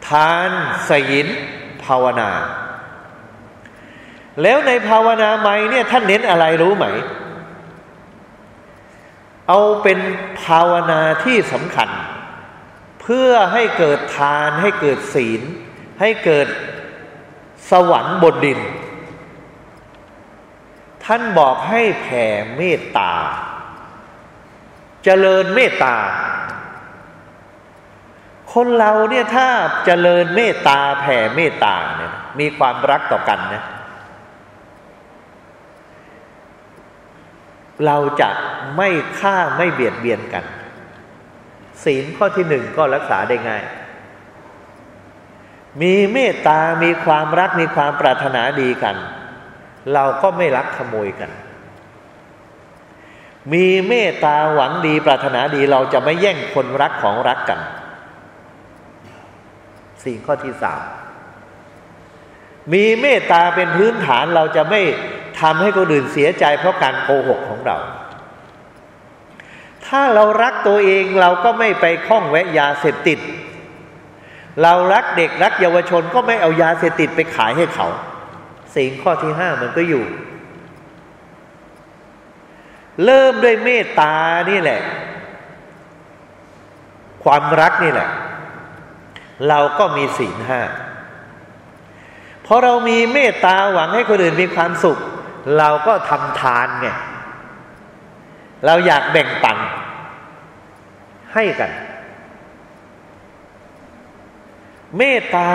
ทานศีลภาวนา แล้วในภาวนาใหม่เนี่ยท่านเน้นอะไรรู้ไหม เอาเป็นภาวนาที่สำคัญ เพื่อให้เกิดทานให้เกิดศีล ให้เกิดสวรรค์บนดิน ท่านบอกให้แผ่เมตตา เจริญเมตตา คนเราเนี่ยถ้าเจริญเมตตาแผ่เมตตาเนี่ยมีความรักต่อกันนะเราจะไม่ฆ่าไม่เบียดเบียนกัน ศีลข้อที่หนึ่งก็รักษาได้ง่าย มีเมตตา มีความรัก มีความปรารถนาดีกัน เราก็ไม่รักขโมยกัน มีเมตตาหวังดีปรารถนาดีเราจะไม่แย่งคนรักของรักกันสิ่ข้อที่สามมีเมตตาเป็นพื้นฐานเราจะไม่ทำให้คนอื่นเสียใจเพราะการโกหกของเรา ถ้าเรารักตัวเองเราก็ไม่ไปคล้องแวะยาเสพติด เรารักเด็กรักเยาวชนก็ไม่เอายาเสพติดไปขายให้เขาสิ่งข้อที่ห้ามันก็อยู่ เริ่มด้วยเมตตานี่แหละ ความรักนี่แหละ เราก็มีศีลห้าพอเรามีเมตตาหวังให้คนอื่นมีความสุข เราก็ทำทานไงเราอยากแบ่งปันให้กัน เมตตา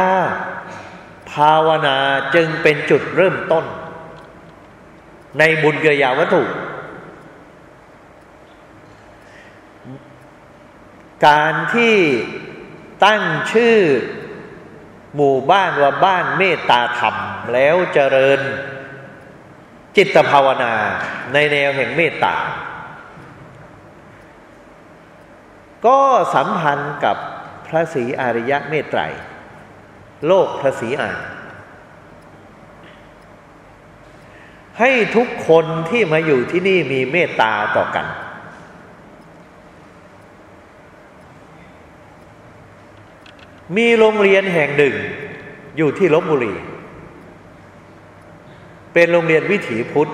ภาวนาจึงเป็นจุดเริ่มต้น ในบุญกิริยาวัตถุ การที่ตั้งชื่อหมู่บ้านว่าบ้านเมตตาธรรม แล้วเจริญจิตภาวนาในแนวแห่งเมตตา ก็สัมพันธ์กับพระศรีอริยะเมตไตร โลกพระศรีอาน ให้ทุกคนที่มาอยู่ที่นี่มีเมตตาต่อกัน มีโรงเรียนแห่งหนึ่ง อยู่ที่ลบบุรี เป็นโรงเรียนวิถีพุทธ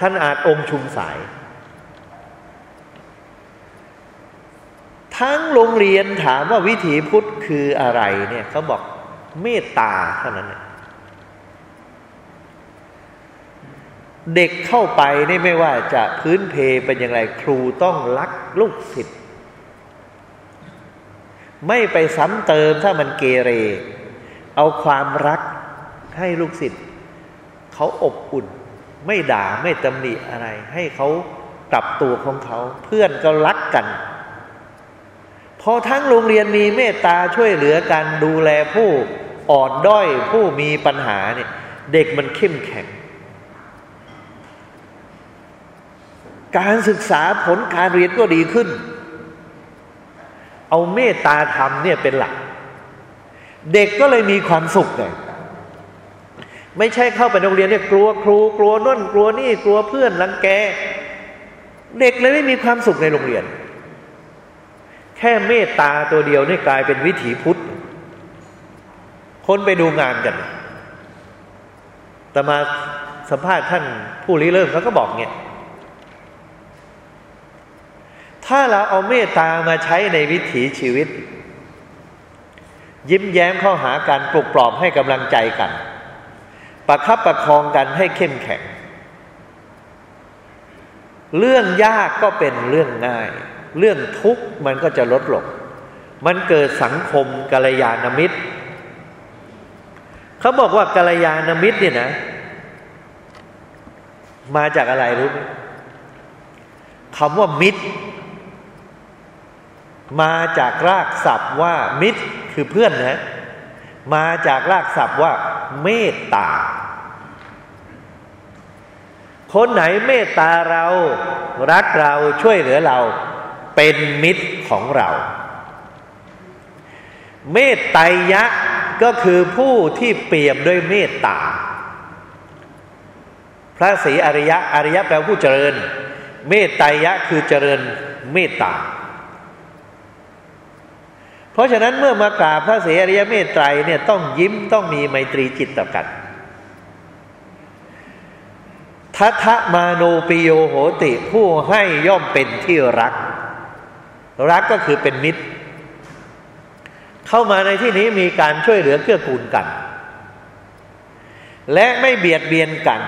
ท่านอาจอมชุมสาย ทั้งโรงเรียนถามว่าวิถีพุทธคืออะไรเนี่ยเขาบอกเมตตาเท่านั้นเด็กเข้าไปนี่ไม่ว่าจะพื้นเพเป็นอย่างไรครูต้องรักลูกศิษย์ไม่ไปซ้ำเติมถ้ามันเกเร เอาความรักให้ลูกศิษย์เขาอบอุ่น ไม่ด่าไม่ตำหนิอะไร ให้เขากลับตัวของเขา เพื่อนก็รักกัน พอทั้งโรงเรียนมีเมตตาช่วยเหลือกันดูแลผู้อ่อนด้อยผู้มีปัญหาเนี่ย เด็กมันเข้มแข็ง การศึกษาผลการเรียนก็ดีขึ้น เอาเมตตาธรรมเนี่ยเป็นหลัก เด็กก็เลยมีความสุขเลยไม่ใช่เข้าไปโรงเรียนเนี่ยกลัวครูกลัวน่นกลัวนี่กลัวเพื่อนรังแก เด็กเลยไม่มีความสุขในโรงเรียน แค่เมตตาตัวเดียวนี่กลายเป็นวิถีพุทธ คนไปดูงานกัน แต่มาสัมภาษณ์ท่านผู้ริเริ่มเขาก็บอกเนี่ย ถ้าเราเอาเมตตามาใช้ในวิถีชีวิต ยิ้มแย้มเข้าหากันปลุกปลอบให้กำลังใจกัน ประคับประคองกันให้เข้มแข็ง เรื่องยากก็เป็นเรื่องง่าย เรื่องทุกข์มันก็จะลดลง มันเกิดสังคมกัลยาณมิตร เขาบอกว่ากัลยาณมิตรเนี่ยนะ มาจากอะไรรู้ไหมคำว่ามิตร มาจากรากศัพท์ว่า มิตรคือเพื่อนนะ มาจากรากศัพท์ว่า เมตตา คนไหนเมตตาเรา รักเราช่วยเหลือเรา เป็นมิตรของเรา เมตไตยะก็คือผู้ที่เปี่ยมด้วยเมตตา พระศรีอริยะอริยะแปลผู้เจริญ เมตไตยะคือเจริญเมตตา เพราะฉะนั้นเมื่อมากราบพระเสรียเมตไตรเนี่ยต้องยิ้มต้องมีไมตรีจิตต่อกันทัทะมาโนปิโยโหติผู้ให้ย่อมเป็นที่รัก รักก็คือเป็นมิตร เข้ามาในที่นี้มีการช่วยเหลือเกื้อกูลกัน และไม่เบียดเบียนกัน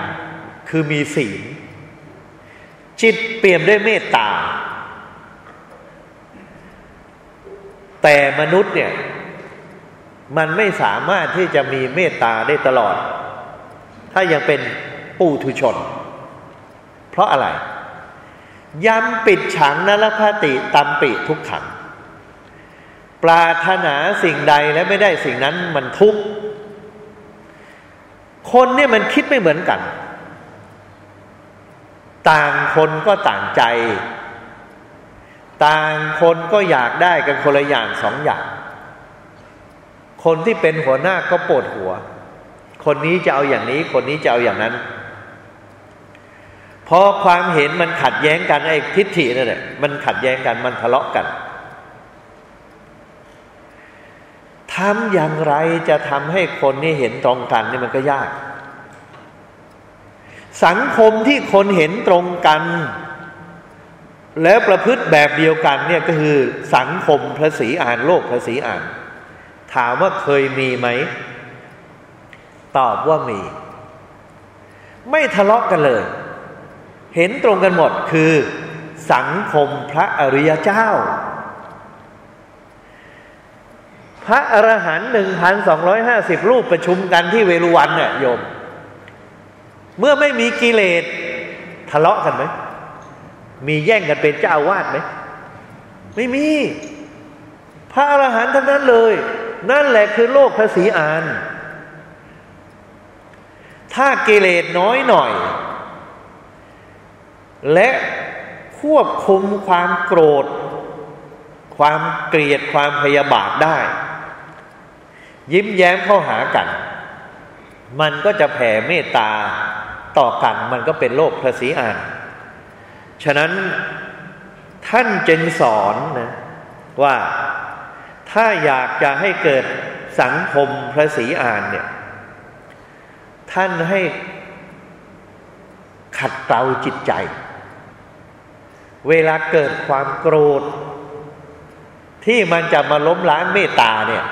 คือมีศีลจิตเปี่ยมด้วยเมตตา แต่มนุษย์เนี่ยมันไม่สามารถที่จะมีเมตตาได้ตลอด ถ้ายังเป็นปูทุชน เพราะอะไร ยำปิดฉังนรพติตัมปิทุกขัง ปราถนาสิ่งใดและไม่ได้สิ่งนั้นมันทุกข์คนเนี่ยมันคิดไม่เหมือนกัน ต่างคนก็ต่างใจ ต่างคนก็อยากได้กันคนละอย่างสองอย่าง คนที่เป็นหัวหน้าก็ปวดหัว คนนี้จะเอาอย่างนี้ คนนี้จะเอาอย่างนั้น พอความเห็นมันขัดแย้งกันไอ้ทิฏฐินั่นแหละมันขัดแย้งกันมันทะเลาะกันทำอย่างไรจะทำให้คนนี่เห็นตรงกันนี่มันก็ยาก สังคมที่คนเห็นตรงกัน แล้วประพฤติแบบเดียวกันเนี่ยก็คือสังคมพระศรีอ่านโลกพระศรีอ่าน ถามว่าเคยมีไหม ตอบว่ามี ไม่ทะเลาะกันเลย เห็นตรงกันหมดคือสังคมพระอริยเจ้า พระอรหันต์หนึ่งพันสองร้อยห้าสิบรูปประชุมกันที่เวรุวันเนี่ยโยม เมื่อไม่มีกิเลสทะเลาะกันไหม มีแย่งกันเป็นเจ้าวาดไหม ไม่มี พระอรหันต์ทั้งนั้นเลย นั่นแหละคือโลกพระศรีอาน ถ้ากิเลสน้อยหน่อย และควบคุมความโกรธ ความเกลียดความพยาบาทได้ ยิ้มแย้มเข้าหากัน มันก็จะแผ่เมตตาต่อกันมันก็เป็นโลกพระศรีอานฉะนั้นท่านจึงสอนนะว่าถ้าอยากจะให้เกิดสังคมพระศรีอานเนี่ย ท่านให้ขัดเกลาจิตใจ เวลาเกิดความโกรธ ที่มันจะมาล้มล้างเมตตาเนี่ย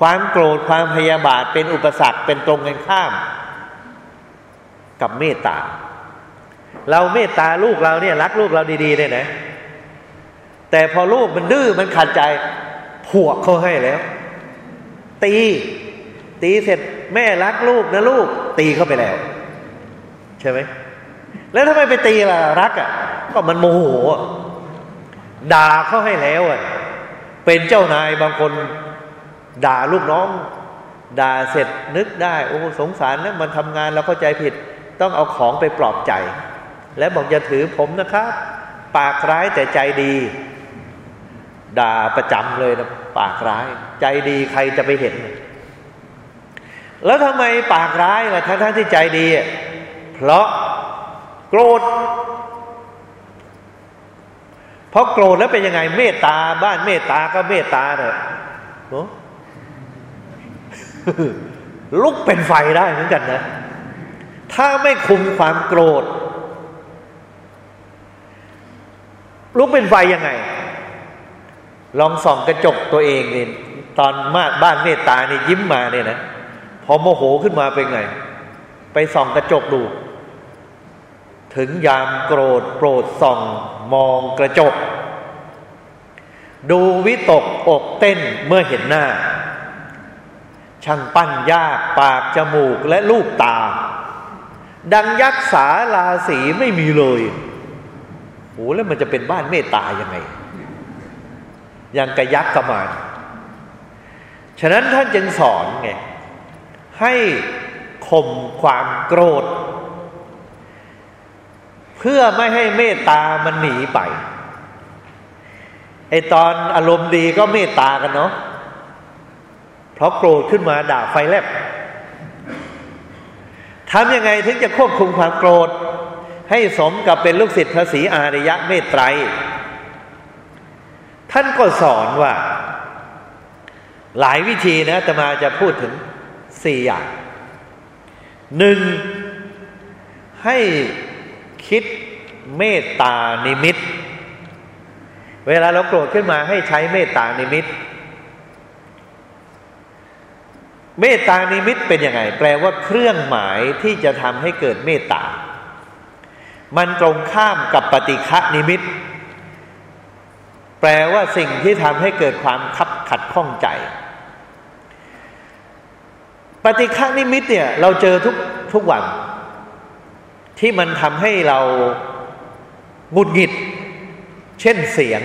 ความโกรธความพยาบาทเป็นอุปสรรคเป็นตรงกันข้าม กับเมตตา เราเมตตาลูกเราเนี่ยรักลูกเราดีๆเนี่ยนะ แต่พอลูกมันดื้อมันขัดใจผวกเขาให้แล้ว ตี ตีเสร็จแม่รักลูกนะลูก ตีเข้าไปแล้ว ใช่ไหม แล้วทำไมไปตีล่ะรักอะ ก็มันโมโหด่าเขาให้แล้วอะเป็นเจ้านายบางคนด่าลูกน้อง ด่าเสร็จนึกได้โอ้สงสารนะมันทำงานแล้วเข้าใจผิด ต้องเอาของไปปลอบใจ และบอกอย่าถือผมนะครับ ปากร้ายแต่ใจดี ด่าประจำเลยนะปากร้าย ใจดีใครจะไปเห็น แล้วทำไมปากร้ายล่ะทั้งทั้งที่ใจดี เพราะ โกรธเพราะโกรธแล้วเป็นยังไงเมตตาบ้านเมตตาก็เมตตาเถอะลุกเป็นไฟได้เหมือนกันนะ ถ้าไม่คุมความโกรธ ลุกเป็นไฟยังไง ลองส่องกระจกตัวเองนี่ตอนมาบ้านเมตตานี่ยิ้มมาเนี่ยนะ พอโมโหขึ้นมาเป็นไง ไปส่องกระจกดู ถึงยามโกรธโปรดส่อง มองกระจก ดูวิตกอกเต้นเมื่อเห็นหน้า ช่างปั้นยากปากจมูกและลูกตา ดังยักษ์สาลาสีไม่มีเลยโอ้แล้วมันจะเป็นบ้านเมตตายังไง ยังกระยักษ์กระมานฉะนั้นท่านจึงสอนไงให้ข่มความโกรธ เพื่อไม่ให้เมตตามันหนีไปไอตอนอารมณ์ดีก็เมตตากันเนาะเพราะโกรธขึ้นมาด่าไฟแลบทำยังไงถึงจะควบคุมความโกรธ ให้สมกับเป็นลูกศิษย์พระศรีอารยะเมตไตร ท่านก็สอนว่า หลายวิธีนะแต่มาจะพูดถึงสี่อย่างหนึ่งให้ คิดเมตตานิมิต เวลาเราโกรธขึ้นมาให้ใช้เมตตานิมิต เมตตานิมิตเป็นยังไง แปลว่าเครื่องหมายที่จะทำให้เกิดเมตตา มันตรงข้ามกับปฏิฆะนิมิต แปลว่าสิ่งที่ทำให้เกิดความคับขัดข้องใจ ปฏิฆานิมิตเนี่ย เราเจอทุกทุกวัน ที่มันทำให้เราหงุดหงิด เช่นเสียง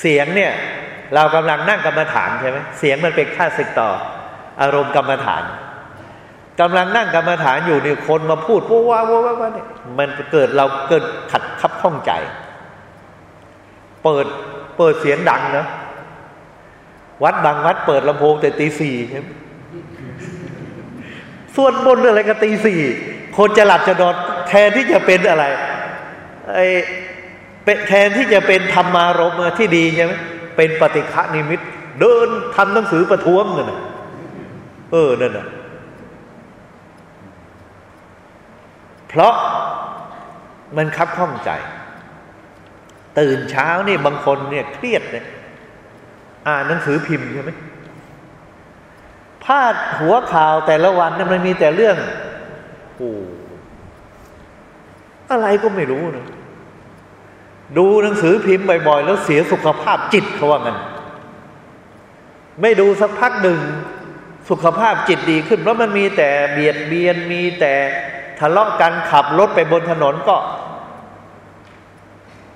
เสียงเนี่ย เรากำลังนั่งกรรมฐานใช่ไหมเสียงมันเป็นค่าศึกต่อ อารมณ์กรรมฐานกำลังนั่งกรรมฐานอยู่นี่คนมาพูดว้าวว้าวว้าเนี่ยมันเกิดเราเกิดขัดคับข้องใจ เปิดเปิดเสียงดังนะวัดบางวัดเปิดลำโพงแต่ตีสี่ใช่ไหม ส่วนบนอะไรก็ตีสี่คนจะหลับจะนอนแทนที่จะเป็นอะไรไอ้แทนที่จะเป็นธรรมารมที่ดีใช่ไหมเป็นปฏิฆะนิมิต เดินทำหนังสือประท้วงนั่นเออนั่นน่ะเพราะมันคับข้องใจ ตื่นเช้านี่บางคนเนี่ยเครียดเนี่ยอ่านหนังสือพิมพ์ใช่ไหม พาดหัวข่าวแต่ละวันนี่มันมีแต่เรื่องโอ้อะไรก็ไม่รู้นะดูหนังสือพิมพ์บ่อยๆ แล้วเสียสุขภาพจิตเขาว่างันไม่ดูสักพักหนึ่งสุขภาพจิตดีขึ้นเพราะมันมีแต่เบียดเบียนมีแต่ทะเลาะกันขับรถไปบนถนนก็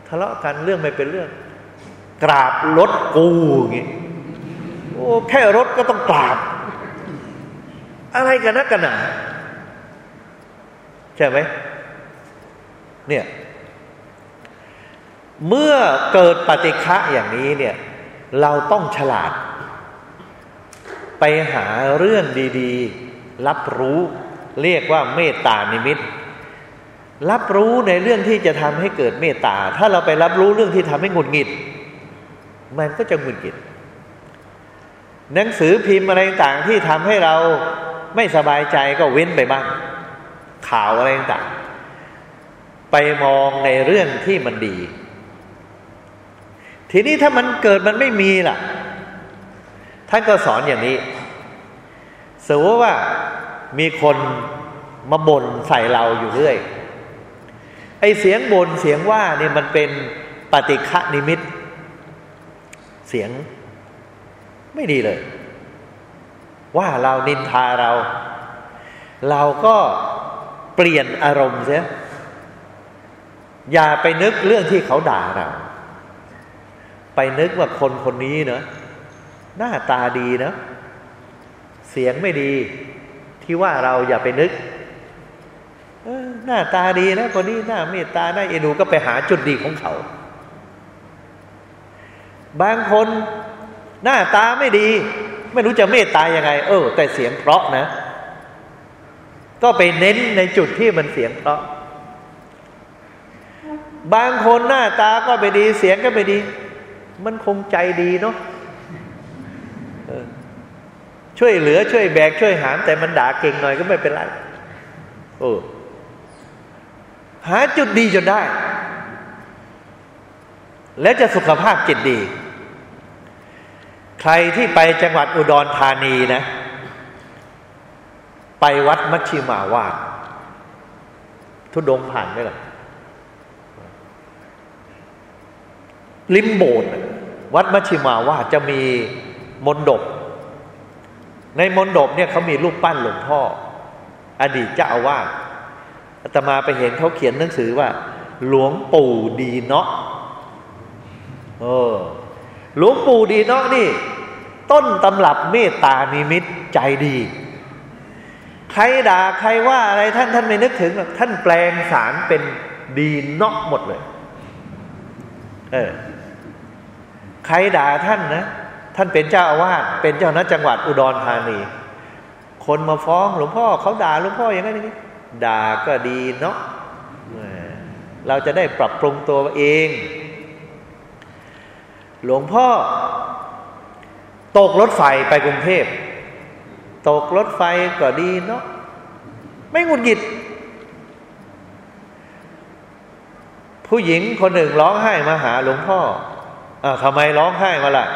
ทะเลาะกันเรื่องไม่เป็นเรื่อง กราบรถกูอย่างงี้โอ้แค่รถก็ต้องกราบ อะไรกันนักกันหนาใช่ไหมเนี่ยเมื่อเกิดปฏิฆะอย่างนี้เนี่ย เราต้องฉลาด ไปหาเรื่องดีๆ รับรู้เรียกว่าเมตตานิมิต รับรู้ในเรื่องที่จะทำให้เกิดเมตตา ถ้าเราไปรับรู้เรื่องที่ทำให้หงุดหงิด มันก็จะหงุดหงิด หนังสือพิมพ์อะไรต่างที่ทำให้เรา ไม่สบายใจก็เว้นไปบ้างข่าวอะไรต่างไปมองในเรื่องที่มันดี ทีนี้ถ้ามันเกิดมันไม่มีล่ะ ท่านก็สอนอย่างนี้สมมติว่ามีคนมาบ่นใส่เราอยู่เรื่อย ไอเสียงบน่นเสียงว่าเนี่ยมันเป็นปฏิฆะนิมิต เสียงไม่ดีเลย ว่าเรานินทาเรา เราก็เปลี่ยนอารมณ์เสียอย่าไปนึกเรื่องที่เขาด่าเรา ไปนึกว่าคนคนนี้เนะหน้าตาดีเนะเสียงไม่ดี ที่ว่าเราอย่าไปนึกหน้าตาดีนะคนนี้หน้าเมตตาหน้าเอ็นูก็ไปหาจุดดีของเขา บางคนหน้าตาไม่ดี ไม่รู้จะเมตตายังไง เออ แต่เสียงเพราะนะ ก็ไปเน้นในจุดที่มันเสียงเพราะ บางคนหน้าตาก็ไม่ดีเสียงก็ไม่ดี มันคงใจดีเนาะช่วยเหลือช่วยแบกช่วยหาม แต่มันด่าเก่งหน่อยก็ไม่เป็นไรโอ้หาจุดดีจนได้ แล้วจะสุขภาพจิตดี ใครที่ไปจังหวัดอุดรธานีนะ ไปวัดมัชชิมาวาดทุดงผ่านไหมล่ะลิมโบสวัดมัชชิมาวาดจะมีมนดบ ในมนดบเนี่ยเขามีรูปปั้นหลวงพ่อ อดีตเจ้าอาวาสอาตมาไปเห็นเขาเขียนหนังสือว่า หลวงปู่ดีเนาะเออ หลวงปู่ดีเนาะนี่ ต้นตำรับเมตตานิมิตใจดี ใครด่าใครว่าอะไรท่านท่านไม่นึกถึง ท่านแปลงสารเป็นดีเนาะหมดเลย เออ ใครด่าท่านนะ ท่านเป็นเจ้าอาวาสเป็นเจ้าหน้าจังหวัดอุดรธานี คนมาฟ้องหลวงพ่อเขาด่าหลวงพ่ออย่างนั้นอย่างนี้ด่าก็ดีเนาะเราจะได้ปรับปรุงตัวเอง หลวงพ่อ ตกรถไฟไปกรุงเทพ ตกรถไฟก็ดีเนาะไม่งุนกิด ผู้หญิงคนหนึ่งร้องไห้มาหาหลวงพ่ออ้าทำไมร้องไห้มาล่ะ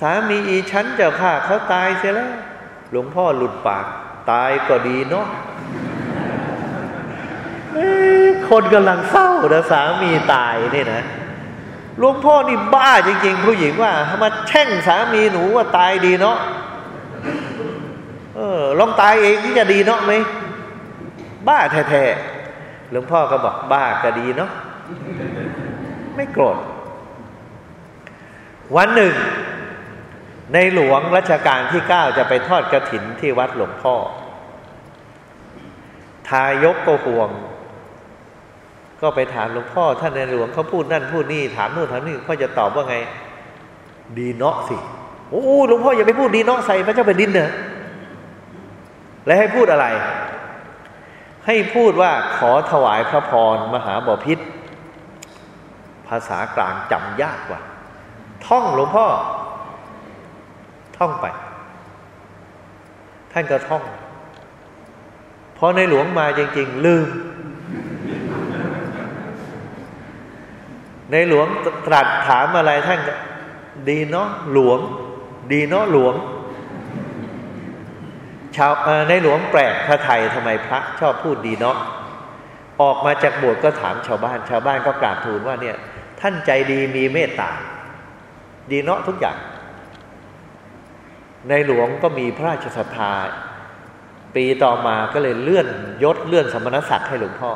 สามีอีฉันเจ้าค่ะเขาตายเสียแล้ว หลวงพ่อหลุดปาก ตายก็ดีเนาะคนกำลังเศร้านะสามีตายนี่นะ หลวงพ่อนี่บ้าจริง ๆ ผู้หญิงว่ามาแช่งสามีหนูว่าตายดีเนาะเออลองตายเองที่จะดีเนาะไหมบ้าแท้ๆหลวงพ่อก็บอกบ้าก็ดีเนาะไม่โกรธวันหนึ่ง ในหลวงรัชกาลที่เก้าจะไปทอดกระถินที่วัดหลวงพ่อ ทายกก็ห่วง ก็ไปถามหลวงพ่อท่านในหลวงเขาพูดนั่นพูดนี่ถามนู่นถามนี่พ่อจะตอบว่าไง ดีเนาะสิโอ้หลวงพ่ออย่าไปพูดดีเนาะใส่พระเจ้าแผ่นดินเนอะและให้พูดอะไร ให้พูดว่าขอถวายพระพรมหาบพิษภาษากลางจำยากกว่า ท่องหลวงพ่อ ท่องไป ท่านก็ท่องพอในหลวงมาจริง ๆ ลืม ในหลวงตรัสถามอะไรท่านดีเนาะหลวง ดีเนาะหลวง ชาวในหลวงแปลกพระไทยทำไมพระชอบพูดดีเนาะออกมาจากบวชก็ถามชาวบ้าน ชาวบ้านก็กราบทูลว่าเนี่ย ท่านใจดีมีเมตตา ดีเนาะทุกอย่าง ในหลวงก็มีพระราชศรัทธาปีต่อมาก็เลยเลื่อนยศเลื่อนสมณศักดิ์ให้หลวงพ่อ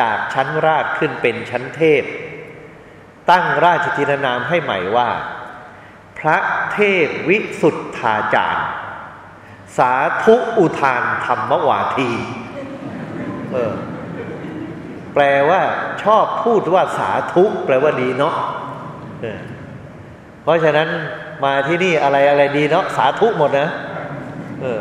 จากชั้นราชขึ้นเป็นชั้นเทพ ตั้งราชธินานามให้ใหม่ว่า พระเทพวิสุทธาจารย์ สาธุอุทานธรรมวาที เออ แปลว่า ชอบพูดว่าสาธุ แปลว่าดีเนาะเพราะฉะนั้นมาที่นี่อะไรอะไรดีเนาะสาธุหมดนะ เออ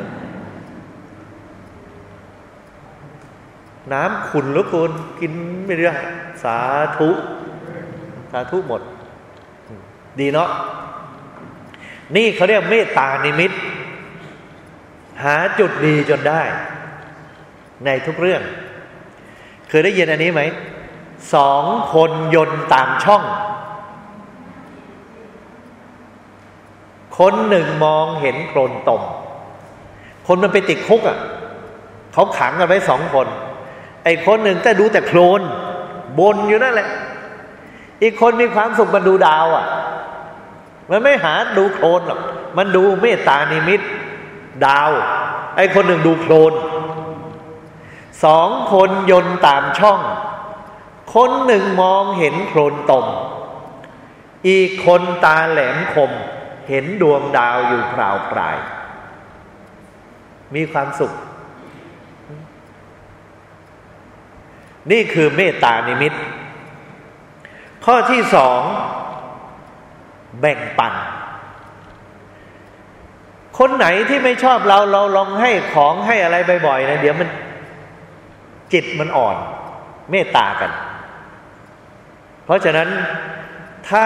น้ำขุนหรือคุณกินไม่ได้สาธุ สาธุหมด ดีเนาะนี่เขาเรียกเมตตานิมิต หาจุดดีจนได้ ในทุกเรื่อง เคยได้ยินอันนี้ไหมสองคนยนตามช่อง คนหนึ่งมองเห็นโคลนตม คนมันไปติดคุกอะ่ะ เขาขังกันไว้สองคน ไอ้คนหนึ่งแต่ดูแต่โคลนบนอยู่นั่นแหละ อีกคนมีความสุขมันดูดาวอะ่ะ มันไม่หาดูโคลนหรอกมันดูเมตตานิมิตดาว ไอ้คนหนึ่งดูโคลนสองคนยนตามช่อง คนหนึ่งมองเห็นโคลนตม อีกคนตาแหลมคม เห็นดวงดาวอยู่พราวปลาย มีความสุข นี่คือเมตตานิมิต ข้อที่สองแบ่งปัน คนไหนที่ไม่ชอบเราเราลองให้ของให้อะไรบ่อยๆนะเดี๋ยวมันจิตมันอ่อน เมตตากัน เพราะฉะนั้นถ้า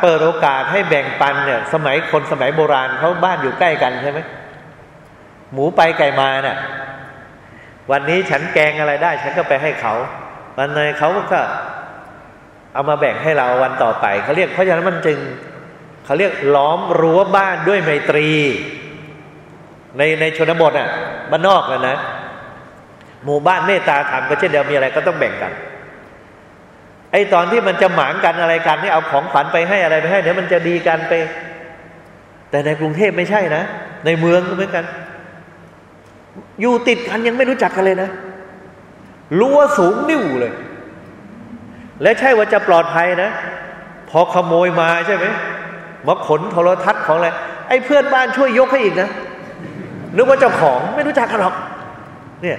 เปิดโอกาสให้แบ่งปันเนี่ย สมัยคนสมัยโบราณเขาบ้านอยู่ใกล้กันใช่ไหมหมูไปไก่มาเนี่ย วันนี้ฉันแกงอะไรได้ ฉันก็ไปให้เขา วันไหนเขาก็เอามาแบ่งให้เราวันต่อไปเขาเรียกเพราะฉะนั้นมันจึงเขาเรียกล้อมรั้วบ้านด้วยไมตรี ในในชนบทอะบ้านนอกนะนะ หมู่บ้านเมตตาธรรมก็เช่นเดียวมีอะไรก็ต้องแบ่งกันไอ้ตอนที่มันจะหมางกันอะไรกันนี่เอาของขวัญไปให้อะไรไปให้เดี๋ยวมันจะดีกันไป แต่ในกรุงเทพไม่ใช่นะ ในเมืองก็เหมือนกัน อยู่ติดกันยังไม่รู้จักกันเลยนะรั้วสูงนิ่วเลย และใช่ว่าจะปลอดภัยนะ พอขโมยมาใช่ไหมมาขนโทรทัศน์ของอะไรไอ้เพื่อนบ้านช่วยยกให้อีกนะนึกว่าเจ้าของไม่รู้จักกันหรอก เนี่ย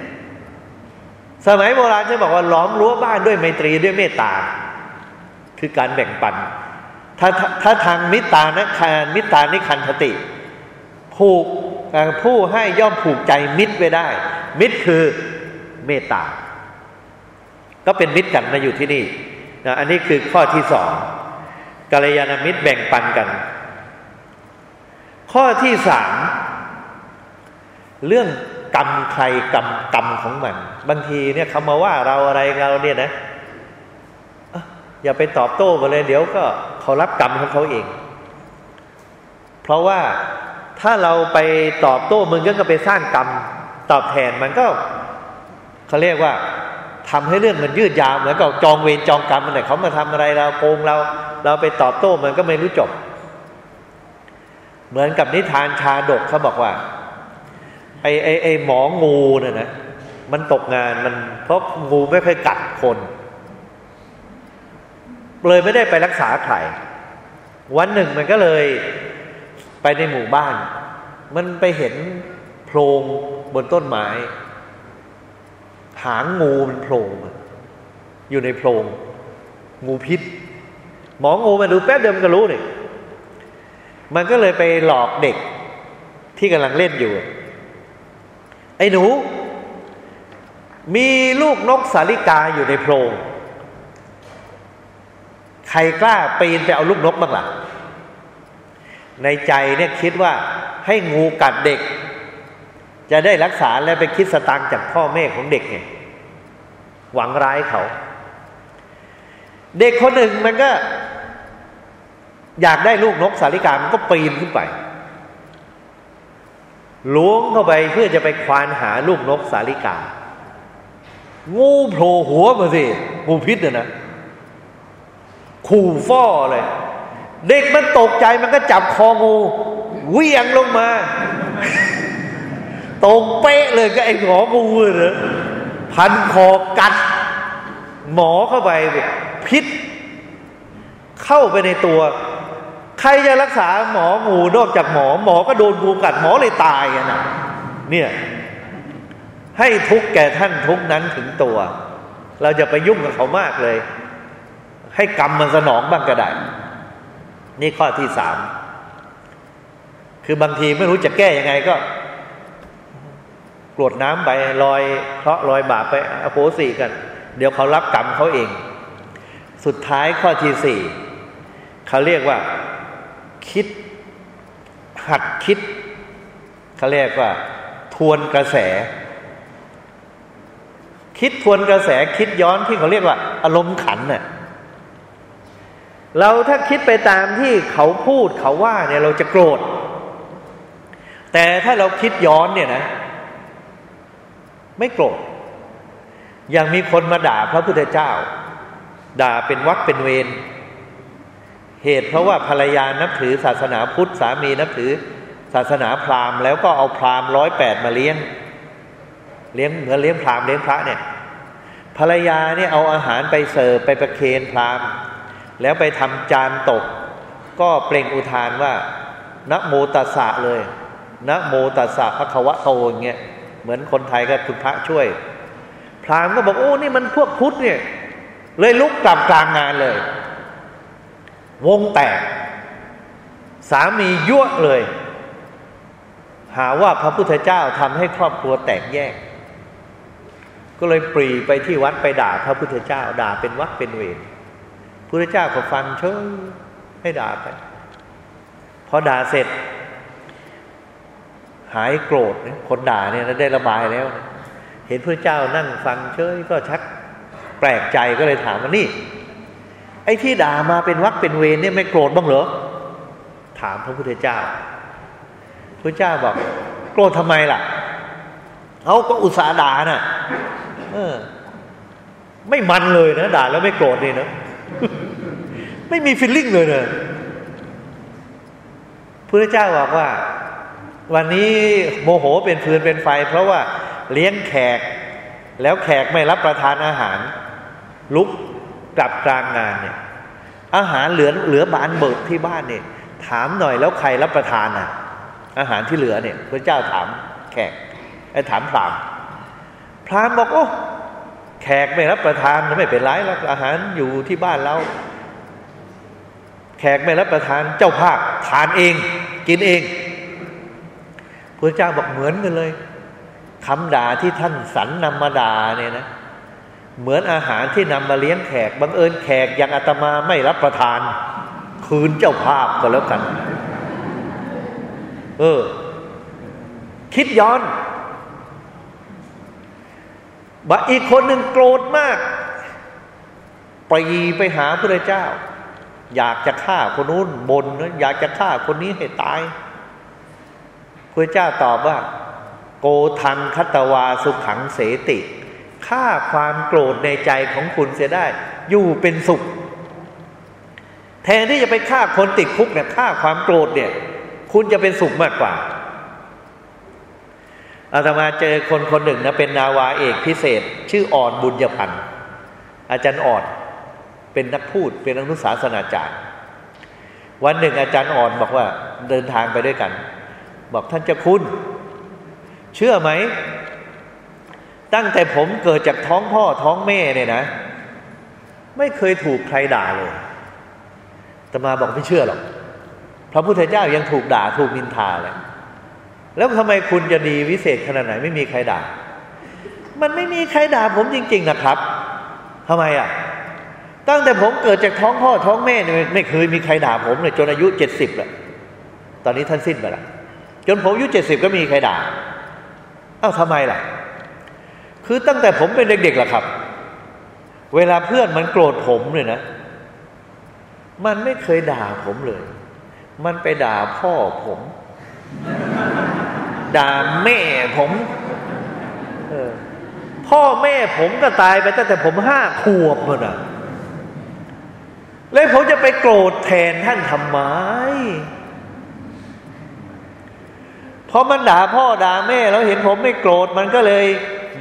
สมัยโบราณจะบอกว่าล้อมรั้วบ้านด้วยไมตรีด้วยเมตตา คือการแบ่งปัน ถ้าถ้าทางมิตานะคารมิตานิคันธติ ผูกผู้ให้ย่อมผูกใจมิตรไว้ได้ มิตรคือเมตตา ก็เป็นมิตรกันมาอยู่ที่นี่นะอันนี้คือข้อที่สองกัลยาณมิตรแบ่งปันกัน ข้อที่สามเรื่องกรรมใครกรรมกรรมของมัน บางทีเนี่ยเขามาว่าเราอะไรเราเนี่ยนะอย่าไปตอบโต้ไปเลย เดี๋ยวก็เขารับกรรมของเขาเอง เพราะว่า ถ้าเราไปตอบโต้มึงก็ไปสร้างกรรมตอบแทนมันก็เขาเรียกว่าทำให้เรื่องมันยืดยาวเหมือนกับจองเวรจองกรรมมันไหนเขามาทำอะไรเราโกงเรา เราไปตอบโต้มันก็ไม่รู้จบ เหมือนกับนิทานชาดกเขาบอกว่าไอ้ไอ้ไอ้หมองูน่ะนะมันตกงานมันเพราะงูไม่เคยกัดคนเลยไม่ได้ไปรักษาใครวันหนึ่งมันก็เลย ไปในหมู่บ้าน มันไปเห็นโพรงบนต้นไม้ หางงูมันโผล่อยู่ในโพรงงูพิษ หมองูมาดูแป๊บเดียวมันก็รู้นี่มันก็เลยไปหลอกเด็กที่กำลังเล่นอยู่ ไอ้หนู มีลูกนกสาลิกาอยู่ในโพรง ใครกล้าปีนไปเอาลูกนกบ้างล่ะ ในใจเนี่ยคิดว่าให้งูกัดเด็ก จะได้รักษาและไปคิดสตางค์จากพ่อแม่ของเด็กไงหวังร้ายเขา เด็กคนหนึ่งมันก็ อยากได้ลูกนกสาลิกามันก็ปีนขึ้นไปล้วงเข้าไปเพื่อจะไปควานหาลูกนกสาลิกา งูโผล่หัวมาสิงูพิษเนี่ยนะขู่ฟ่อเลย เด็กมันตกใจมันก็จับคองูเวียงลงมาตรงเป๊ะเลยก็ไอ้หมองูเลยพันคอกัด หมอเข้าไปพิษ เข้าไปในตัว ใครจะรักษาหมองูนอกจากหมอ หมอก็โดนงูกัดหมอเลยตายอะนะเนี่ยให้ทุกแก่ท่านทุกนั้นถึงตัว เราจะไปยุ่งกับเขามากเลย ให้กรรมมันสนองบ้างก็ได้ นี่ข้อที่สามคือบางทีไม่รู้จะแก้ยังไงก็กรวดน้ำไปลอยเพราะลอยบาปไปอโภสีกัน เดี๋ยวเขารับกรรมเขาเอง สุดท้ายข้อที่สี่เขาเรียกว่า คิด หัดคิด เขาเรียกว่า ทวนกระแส คิดทวนกระแสคิดย้อนที่เขาเรียกว่า อารมณ์ขันน่ะ เราถ้าคิดไปตามที่เขาพูดเขาว่าเนี่ยเราจะโกรธ แต่ถ้าเราคิดย้อนเนี่ยนะ ไม่โกรธ อย่างมีคนมาด่าพระพุทธเจ้า ด่าเป็นวักเป็นเวรเหตุเพราะว่าภรรยานับถือศาสนาพุทธสามีนับถือศาสนาพราหมณ์แล้วก็เอาพราหมณ์ร้อยแปดมาเลี้ยง เลี้ยงเหมือนเลี้ยงพราหมณ์เลี้ยงพระเนี่ยภรรยาเนี่ยเอาอาหารไปเสิร์ฟไปประเคนพราหมณ์ แล้วไปทำจานตก ก็เปล่งอุทานว่านะโมตัสสะเลยนะโมตัสสะพระควะโตอย่างเงี้ยเหมือนคนไทยก็คุณพระช่วย พราหมณ์ก็บอกโอ้นี่มันพวกพุทธเนี่ยเลยลุกกลับกลางงานเลย วงแตก สามียั่วเลย หาว่าพระพุทธเจ้าทำให้ครอบครัวแตกแยก ก็เลยปรีไปที่วัดไปด่าพระพุทธเจ้า ด่าเป็นวัดเป็นเวร พุทธเจ้าก็ฟังเชยให้ด่าไปพอด่าเสร็จ หายโกรธคนด่าเนี่ยได้ระบายแล้ว เห็นพระเจ้านั่งฟังเฉยก็ชักแปลกใจก็เลยถามว่านี่ ไอ้ที่ด่ามาเป็นวักเป็นเวรเนี่ยไม่โกรธบ้างเหรอถามพระพุทธเจ้าพระเจ้าบอก โกรธทำไมล่ะเขาก็อุตส่าห์ด่าน่ะ เออ ไม่มันเลยนะด่าแล้วไม่โกรธเลยนะ ไม่มีฟิลลิ่งเลยเนะพระเจ้าบอกว่า วันนี้โมโหเป็นฟืนเป็นไฟ เพราะว่าเลี้ยงแขก แล้วแขกไม่รับประทานอาหาร ลุกกลับกลางงานเนี่ย อาหารเหลือเหลือบานเบิกที่บ้านเนี่ย ถามหน่อยแล้วใครรับประทานอะ อาหารที่เหลือเนี่ย พระเจ้าถามแขกไอ้ถามพรามพรามบอกโอ้ แขกไม่รับประทานไม่เป็นไรแล้วอาหารอยู่ที่บ้านเรา แขกไม่รับประทานเจ้าภาพทานเอง กินเองพระเจ้าบอกเหมือนกันเลยคำด่าที่ท่านสรรนำมาด่าเนี่ยนะ เหมือนอาหารที่นำมาเลี้ยงแขกบังเอิญแขกย่างอาตมาไม่รับประทาน คืนเจ้าภาพก็แล้วกัน เออ คิดย้อน บะอีกคนหนึ่งโกรธมากปรีไปหาพระเจ้า อยากจะฆ่าคนนู้นบนอยากจะฆ่าคนนี้ให้ตายพระเจ้าตอบว่า โกทังคัตวาสุขังเสติฆ่าความโกรธในใจของคุณเสียได้ อยู่เป็นสุข แทนที่จะไปฆ่าคนติดคุกเนี่ยฆ่าความโกรธเนี่ย คุณจะเป็นสุขมากกว่า อาตมาเจอคนคนหนึ่งนะเป็นนาวาเอกพิเศษ ชื่ออ่อนบุญยพันธ์อาจารย์อ่อนเป็นนักพูดเป็นนักนุศาสนาจารย์ วันหนึ่งอาจารย์อ่อนบอกว่าเดินทางไปด้วยกัน บอกท่านเจ้าคุณ เชื่อไหม ตั้งแต่ผมเกิดจากท้องพ่อท้องแม่เนี่ยนะ ไม่เคยถูกใครด่าเลยตมาบอกไม่เชื่อหรอกพระพุทธเจ้ายังถูกด่าถูกนินทาเลย แล้วทำไมคุณจะดีวิเศษขนาดไหนไม่มีใครด่า มันไม่มีใครด่าผมจริง ๆ นะครับทำไมอะ ตั้งแต่ผมเกิดจากท้องพ่อท้องแม่เนี่ยไม่เคยมีใครด่าผมเลยจนอายุเจ็ดสิบแล้วตอนนี้ท่านสิ้นไปล้วจนผมอายุเจ็ดสิบก็มีใครด่า เอ้าทำไมล่ะ คือตั้งแต่ผมเป็นเด็กๆล่ะครับ เวลาเพื่อนมันโกรธผมเลยนะ มันไม่เคยด่าผมเลย มันไปด่าพ่อผม ด่าแม่ผมพ่อแม่ผมก็ตายไปตั้งแต่ผมห้าขวบเลยนะแล้วผมจะไปโกรธแทนท่านทำไมพอมันด่าพ่อด่าแม่แล้วเห็นผมไม่โกรธมันก็เลย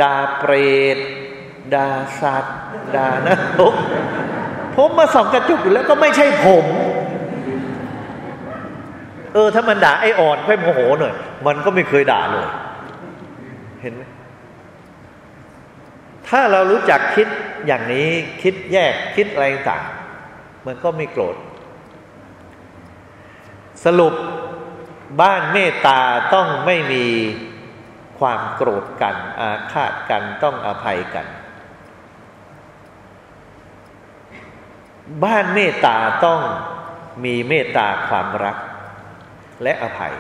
ด่าเปรตด่าสัตว์ด่านะผมผมมาส่องกระจุกอยู่แล้วก็ไม่ใช่ผม เออ ถ้ามันด่าไอ้อ่อนค่อยโมโหหน่อย มันก็ไม่เคยด่าเลย เห็นไหมถ้าเรารู้จักคิดอย่างนี้คิดแยกคิดอะไรต่างมันก็ไม่โกรธ สรุปบ้านเมตตาต้องไม่มีความโกรธกัน อาฆาตกันต้องอภัยกัน บ้านเมตตาต้องมีเมตตาความรัก และอภัย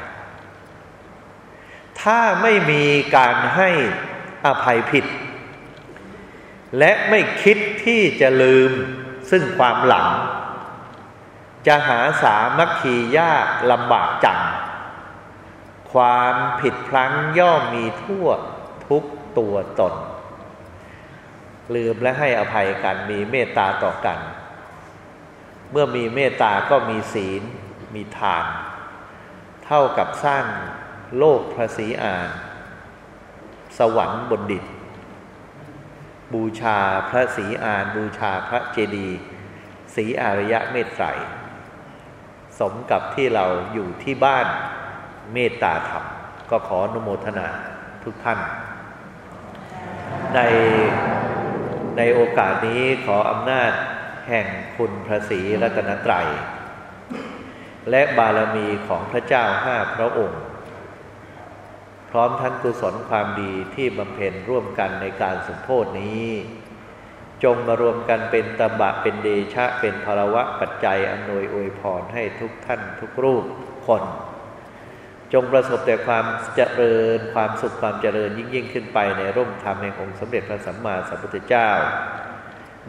ถ้าไม่มีการให้อภัยผิด และไม่คิดที่จะลืมซึ่งความหลัง จะหาสามัคคียากลำบากจัง ความผิดพลั้งย่อมมีทั่วทุกตัวตน ลืมและให้อภัยกันมีเมตตาต่อกัน เมื่อมีเมตตาก็มีศีล มีทาน เท่ากับสร้างโลกพระศรีอาน สวรรค์บนดินบูชาพระศรีอาน บูชาพระเจดีย์ศรีอารยะเมตไตรสมกับที่เราอยู่ที่บ้านเมตตาธรรม ก็ขออนุโมทนาทุกท่าน ในในโอกาสนี้ขออำนาจแห่งคุณพระศรีรัตนตรัย และบารมีของพระเจ้าห้าพระองค์ พร้อมทั้งกุศลความดีที่บำเพ็ญร่วมกันในการสมโพธนี้ จงมารวมกันเป็นตบะเป็นเดชะเป็นภาวะปัจจัยอำนวยอวยพรให้ทุกท่านทุกรูปคน จงประสบแต่ความเจริญความสุขความเจริญยิ่งยิ่งขึ้นไปในร่มธรรมแห่งองค์สมเด็จพระสัมมาสัมพุทธเจ้า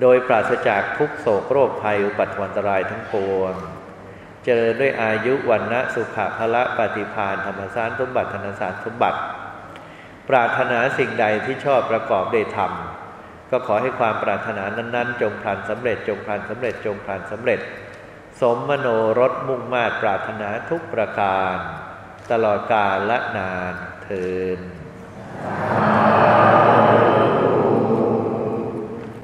โดยปราศจากทุกโศกโรคภัยอุปัตวันตรายทั้งปวง เจริญด้วยอายุวันนะสุขภละปฏิพานธรรมสารสมบัติธนสารสมบัติ ปรารถนาสิ่งใดที่ชอบประกอบได้ทำก็ขอให้ความปรารถนานั้น ๆ จงพลันสำเร็จจงพลันสำเร็จจงพลันสำเร็จ สมมโนรสมุ่งมาตรปรารถนาทุกประการ ตลอดกาลและนานเทิน